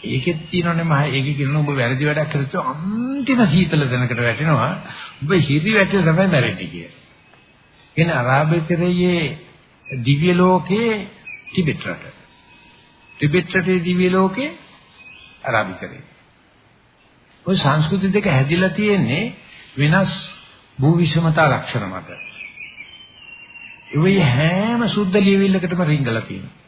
ඒකෙත් තියෙනවනේ මහ ඒකේ කියන ඔබ වැරදි වැඩක් කරද්දී අන්තිම සීතල දැනකට වැටෙනවා. ඔබ හිරි වැටෙලා තමයි මැරෙන්නේ කියලා. එන අරාබිකරයේ දිව්‍ය ලෝකයේ ටිබෙට් රට. ටිබෙට් රටේ දිව්‍ය ලෝකේ අරාබිකරේ. ඔය සංස්කෘති දෙක හැදිලා තියෙන්නේ වෙනස් භූ විෂමතා ලක්ෂණ මත. ඒ හැම සුද්ධ ලියවිල්ලකටම රිංගලා තියෙනවා.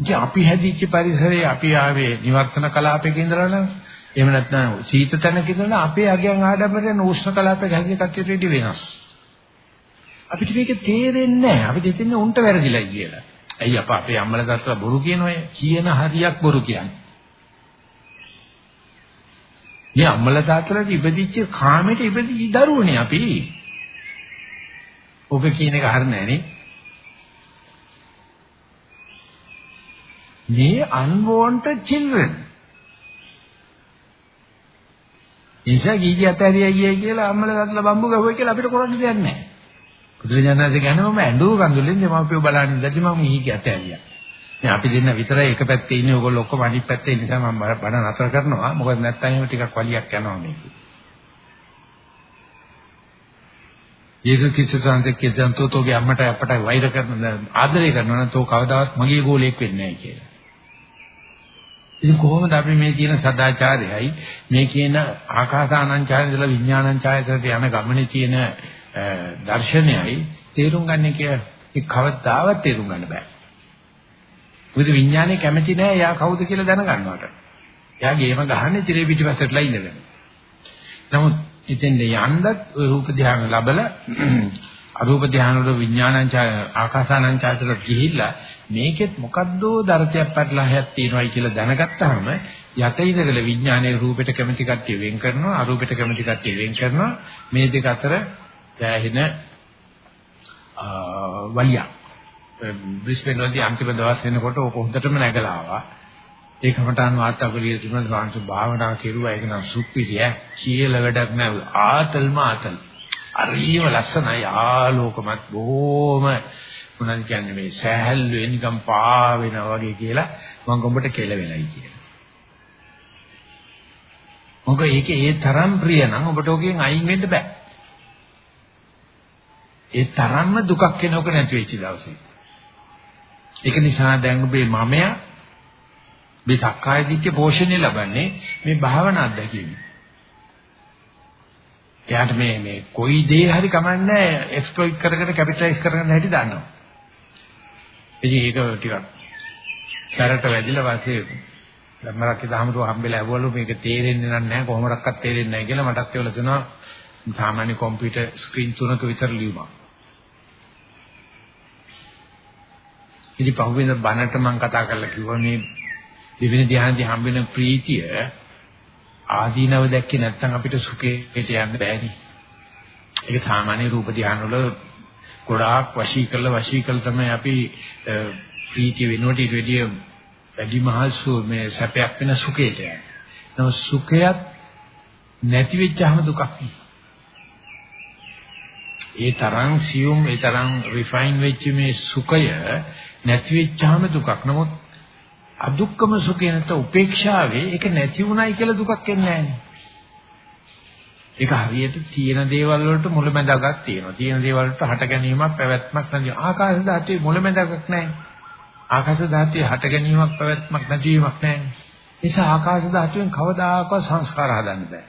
ඉතින් අපි හැදිච්ච පරිසරයේ අපි ආවේ නිවර්තන කලාපයක ඉඳලා නම් එහෙම නැත්නම් සීත තැනක ඉඳලා අපේ අගයන් ආඩම්බරයෙන් උෂ්ණ කලාපයක හැදිච්ච කට්ටියට වඩා වෙනස්. අපිට මේක තේරෙන්නේ නැහැ. අපි දෙතින්නේ උන්ට වැරදිලා කියලා. ඇයි අප අපේ අම්මලා දැස්සලා බොරු කියනවය? කියන හරියක් බොරු කියන්නේ. මේ අම්මලා තාත්තලා ඉපදිච්ච කාමයට ඉපදිච්ච දරුවනේ අපි. ඔබ කියන එක හරිය නෑනේ. මේ unwanted children. නිසා ගීගි අතහැරියයි ගියයි කියලා අම්මලා තාත්තලා බම්බු ගහුවයි කියලා අපිට කරන්න දෙයක් නැහැ. බුදුරජාණන්සේ කියන්නේ මම ඇඬුව කඳුලෙන් දෙමාපියෝ බලන්නේ ඉඳි මම ගීගි අතහැරියා. දැන් අපි දෙන්න විතරයි එක පැත්තේ ඉන්නේ ඕගොල්ලෝ ඔක්කොම අනිත් පැත්තේ නිසා මම බණ නතර කරනවා. මොකද නැත්තම් එහෙම ටිකක් වලියක් යනවා මේක. යේසුස් ක්‍රිස්තුස් වහන්සේ කියන තෝතෝගේ අම්මට අපට වෛර කරන ආදරය කරනවා නම් තෝ කවදාවත් මගේ ගෝලයක් වෙන්නේ නැහැ කියලා. ඉතින් කොහොමද අපි මේ කියන සදාචාරයයි මේ කියන ආකාසානංචාරය ඉඳලා විඥානංචාරයට යන ගමනේ තියෙන දර්ශනයයි තේරුම් ගන්න කියලා ඒ කවදාවත් තේරුම් ගන්න බෑ. මොකද විඥානේ කැමති නෑ එයා කවුද කියලා දැනගන්නවට. එයා ගේම ගහන්නේ tire පිටිපස්සටලා ඉඳගෙන. නමුත් ඉතින් යන්නත් රූප ධ්‍යාන ලැබලා අරූප ධ්‍යාන වල විඥානංචාර ආකාසානංචාරයට ගිහිල්ලා මේකෙත් මොකද්ද දරතයක් පැටලහයක් තියෙනවයි කියලා දැනගත්තාම යට ඉඳගල විඥානයේ රූපෙට කැමති කට්ටිය වෙන් කරනවා අරූපෙට කැමති කට්ටිය වෙන් කරනවා. මේ දෙක අතර දැහෙන වලියක්. බ්‍රිස්බේන් වලදී අන්තිම දවස් වෙනකොට ඕක හොඳටම නැගලා ආවා ඒකමටාන් වාර්තා කළිය තිබුණා ගාන්සු භාවනා කෙරුවා. ඒක නම් සුප්පිරිය කියලා වැඩක් නෑ ආතල්ම ආතල් හරිම ලස්සනයි. ආලෝකමත් බොහොම මොනවද කියන්නේ මේ සෑහල්ලු නිකම් පාවෙනා වගේ කියලා මම උඹට කෙලවෙලයි කියලා. මොකද ඒකේ ඒ තරම් ප්‍රිය නම් ඔබට ඔකෙන් අයින් වෙන්න බෑ. ඒ තරම්ම දුකක් එනවක නැති වෙච්ච දවසේ. ඒක නිසා දැන් ඔබේ මමයා මේ සක්කාය දිට්ඨිය පෝෂණය ලබන්නේ මේ භාවනා අධ්‍යක්ීම. එයාට මේ මේ කොයි දේ හරි කමන්නේ එක්ස්ප්ලොයිට් කරගෙන කැපිටලයිස් කරගෙන හැටි දන්නවා. ඉතින් ඒක ටිකක් සැරට වැදිලා වාසේ ධර්මරක්ක දහමතුව හම්බෙලා ඇවවලු මේක තේරෙන්නේ නැහැ කොහොමඩක්වත් තේරෙන්නේ නැහැ කියලා මටත් ඒවල දෙනවා සාමාන්‍ය කම්පියුටර් ස්ක්‍රීන් තුනක විතර ලියුමක්. ඉතින් පහුවෙන බණට මම කතා කරලා කිව්වා මේ දෙවෙනි ධ්‍යානදී හම්බෙන ප්‍රීතිය ආදීනව දැක්කේ නැත්නම් අපිට සුඛයට යන්න බෑනේ. ඒක සාමාන්‍ය රූප ධ්‍යාන වල ගොඩාක් වශී කරලා වශී කළ තමයි අපි ප්‍රීතිය වෙනුවට ඊට වැඩිය වැඩි මහසු මේ සැපයක් වෙන සුඛයට යන්නේ. නමුත් සුඛයත් නැති වෙච්චාම දුකක් ඒ තරම් සියුම් ඒ තරම් රිෆයින් වෙච්ච මේ සුඛය නැති වෙච්චාම දුකක්. නමුත් අදුක්කම සුඛය නැත උපේක්ෂාවේ ඒක නැති වුණයි කියලා දුකක් එන්නේ නැහැ. ඒක හරියට තියෙන දේවල් වලට මුලැමැදගක් තියෙනවා. තියෙන දේවල් වලට හට ගැනීමක් පැවැත්මක් නැති. ආකාශ ධාතුවේ මුලැමැදගක් නැහැ. ආකාශ ධාතුවේ හට ගැනීමක් පැවැත්මක් නැතිවීමක් නැහැ. නිසා ආකාශ ධාතුවෙන් කවදාකවත් සංස්කාර හදන්න බෑ.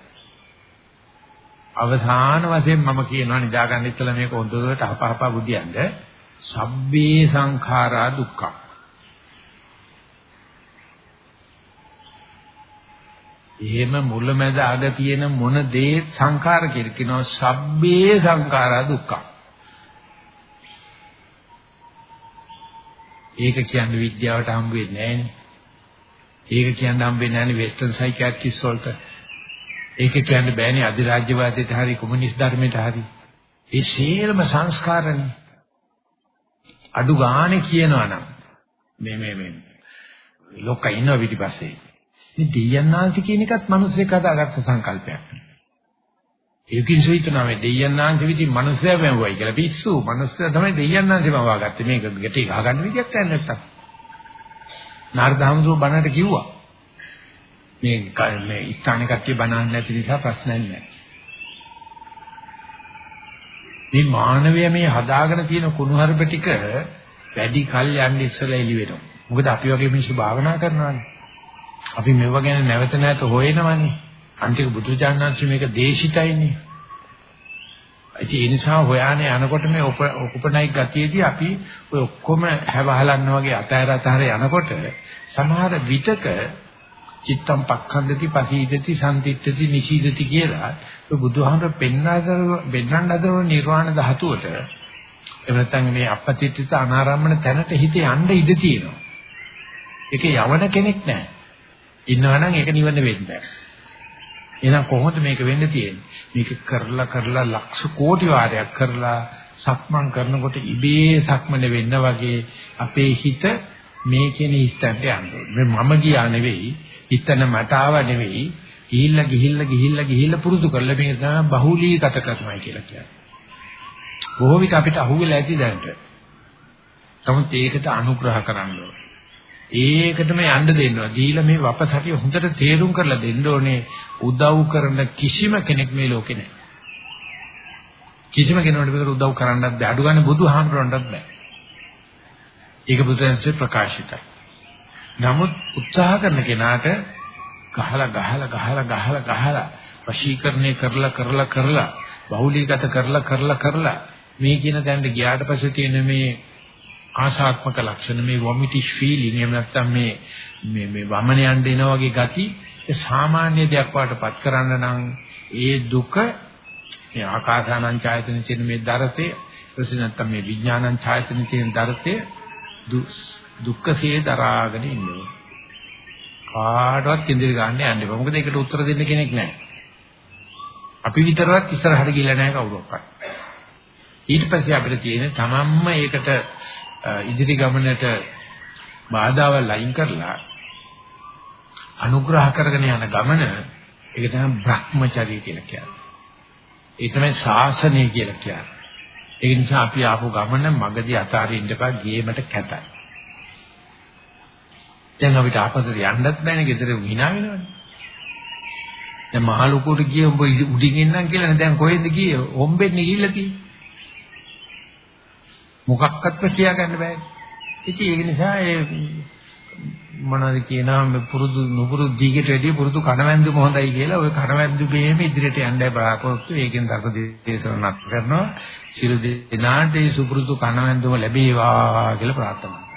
අවධාන වශයෙන් මම කියනවා නිදාගන්න ඉස්සලා මේක හොඳට අපහප බුදියන්ද සබ්බේ සංඛාරා දුක්ඛ එහෙම මුලමැද අග තියෙන මොන දේ සංඛාර කියලා කියනවා සබ්බේ සංඛාරා දුක්ඛ. ඒක කියන්නේ විද්‍යාවට හම් වෙන්නේ නැහැනේ. ඒක කියන්න හම්බෙන්නේ නැහැනේ වෙස්ටර්න් සයිකියාට්‍රිස්ට් වලට. ඒක කියන්න බෑනේ අධිරාජ්‍යවාදයට හරි කොමියුනිස්ට් ධර්මයට හරි. ඒ සියලුම සංස්කාරනේ. අඩු ගානේ කියනවා නම් මේ මේ මේ ලොක්ක ඉන්නව පිටිපස්සේ. මේ දෙයයන්ාන්ති කියන එකත් මිනිස්සෙක් හදාගත්ත සංකල්පයක්. ඒකින් සුවිතනා මේ දෙයයන්ාන්ති විදි මිනිස්සයා වැවුවයි කියලා පිස්සු. මිනිස්සයා තමයි දෙයයන්ාන්තිම වවාගත්තේ. මේක ගැටි ගහගන්න විදියක් නැහැ නැත්තම්. නාරදහමසෝ බණට කිව්වා. මේ මේ ස්ථානික කට්ටිය බණන්නේ නැති නිසා ප්‍රශ්නයක් නැහැ. මේ මානවය මේ හදාගෙන තියෙන කුණුහරුප ටික වැඩි කල් යන්නේ ඉස්සෙල්ලා එළි වෙනවා. මොකද අපි වගේ මිනිස්සු භාවනා කරනවානේ. අපි මෙව ගැන නැවත නැවත හොයනවානේ. අන්තික බුදුචානන්සේ මේක දේශිතයිනේ. ඒ නිසා හොයානේ යනකොට මේ උපනයික් ගතියේදී අපි ඔය ඔක්කොම හැවහලන්න වගේ අතෑර අතහැර යනකොට සමහර විතක චිත්තම් පක්ඛන්දති පසීදති සම්තිත්‍ත්‍ති නිශීදති කියලා ඔය බුදුහාමර පෙන්නාදර බෙන්නන්න හදන නිර්වාණ ධාතුවට එහෙම නැත්නම් මේ අපපතිත්‍ත අනාරම්මන තැනට හිත යන්න ඉඩ තියෙනවා. ඒක යවන කෙනෙක් නැහැ. ඉන්නවනම් ඒක නිවන වෙන්නේ නැහැ. එහෙනම් කොහොමද මේක වෙන්න තියෙන්නේ? මේක කරලා කරලා ලක්ෂ කෝටි වාරයක් කරලා සක්මන් කරනකොට ඉබේ සක්මන වෙන්න වගේ අපේ හිත මේ කියන ඉස්තන්ට යන්නේ. මම ගියා නෙවෙයි, හිතන මට ආව නෙවෙයි, ගිහිල්ලා ගිහිල්ලා ගිහිල්ලා ගිහිල්ලා පුරුදු කරලා මේක තමයි බහුලීගත කරනවා කියලා කියන්නේ. බොහෝ විට අපිට අහුවෙලා ඇති දැනට. නමුත් ඒකට අනුග්‍රහ කරන්න ඕනේ. ඒකටම යන්න දෙන්නවා. දීලා මේ වපසටිය හොඳට තේරුම් කරලා දෙන්න ඕනේ. උදව් කරන කිසිම කෙනෙක් මේ ලෝකේ නැහැ. කිසිම කෙනෙකුට මේකට උදව් කරන්නත් බෑ. අඩු ගන්න බුදුහාමුදුරන්ටත් බෑ. ඒක බුදුන්සේ ප්‍රකාශිතයි. නමුත් උත්සාහ කරන කෙනාට ගහලා ගහලා ගහලා ගහලා ගහලා වශීකරණය කරලා කරලා කරලා බහුලීගත කරලා කරලා කරලා මේ කියන දැනට ගියාට පස්සේ තියෙන මේ ආශාත්මක ලක්ෂණ. මේ වොමිටිෂ් ෆීලිං එහෙම නැත්නම් මේ මේ මේ වමන යන්න එන වගේ ගති ඒ සාමාන්‍ය දෙයක් වඩටපත් කරන්න නම් ඒ දුක මේ ආකාසානං ඡායතන කියන මේ දරතේ ඊට නැත්නම් මේ විඥානං ඡායතන කියන දරතේ දුක්ඛසේ දරාගෙන ඉන්නවා. කාටවත් ඉදිරි ගන්න යන්න එපා. මොකද ඒකට උත්තර දෙන්න කෙනෙක් නැහැ. අපි විතරවත් ඉස්සරහට ගිහලා නැහැ කවුරක්වත්. ඊට පස්සේ අපිට තියෙන තමන්ම ඒකට ඉදිරි ගමනට බාධාවල් අයින් කරලා අනුග්‍රහ කරගෙන යන ගමන ඒක තමයි Brahmacharya කියලා කියන්නේ. ඒ තමයි ශාසනය කියලා කියන්නේ. ඒ නිසා අපි ආපු ගමන මගදී අතාරින්න එපා ගේමට කැතයි. දැන් අපිට ආපස්සට යන්නත් බෑනේ ගෙදර විනා වෙනවනේ. දැන් මහලුකුට ගියේ උඹ උඩින් එන්නම් කියලා දැන් කොහෙන්ද ගියේ? හොම්බෙන්නේ ගිහිල්ලා තියෙන්නේ. මොකක්වත්ම කියා ගන්න බෑ. ඉතින් ඒක නිසා ඒ මොනවද කියනවා පුරුදු නුපුරුදු දීගට වැඩිය පුරුදු කණවැන්දුම හොඳයි කියලා ওই කණවැන්දු බේම ඉදිරියට යන්නයි බලාපොරොත්තු. ඒකෙන් තක දේශනාවක් කරනවා. සිළු දෙනාට ඒ සුපුරුදු කණවැන්දුම ලැබේවා කියලා ප්‍රාර්ථනා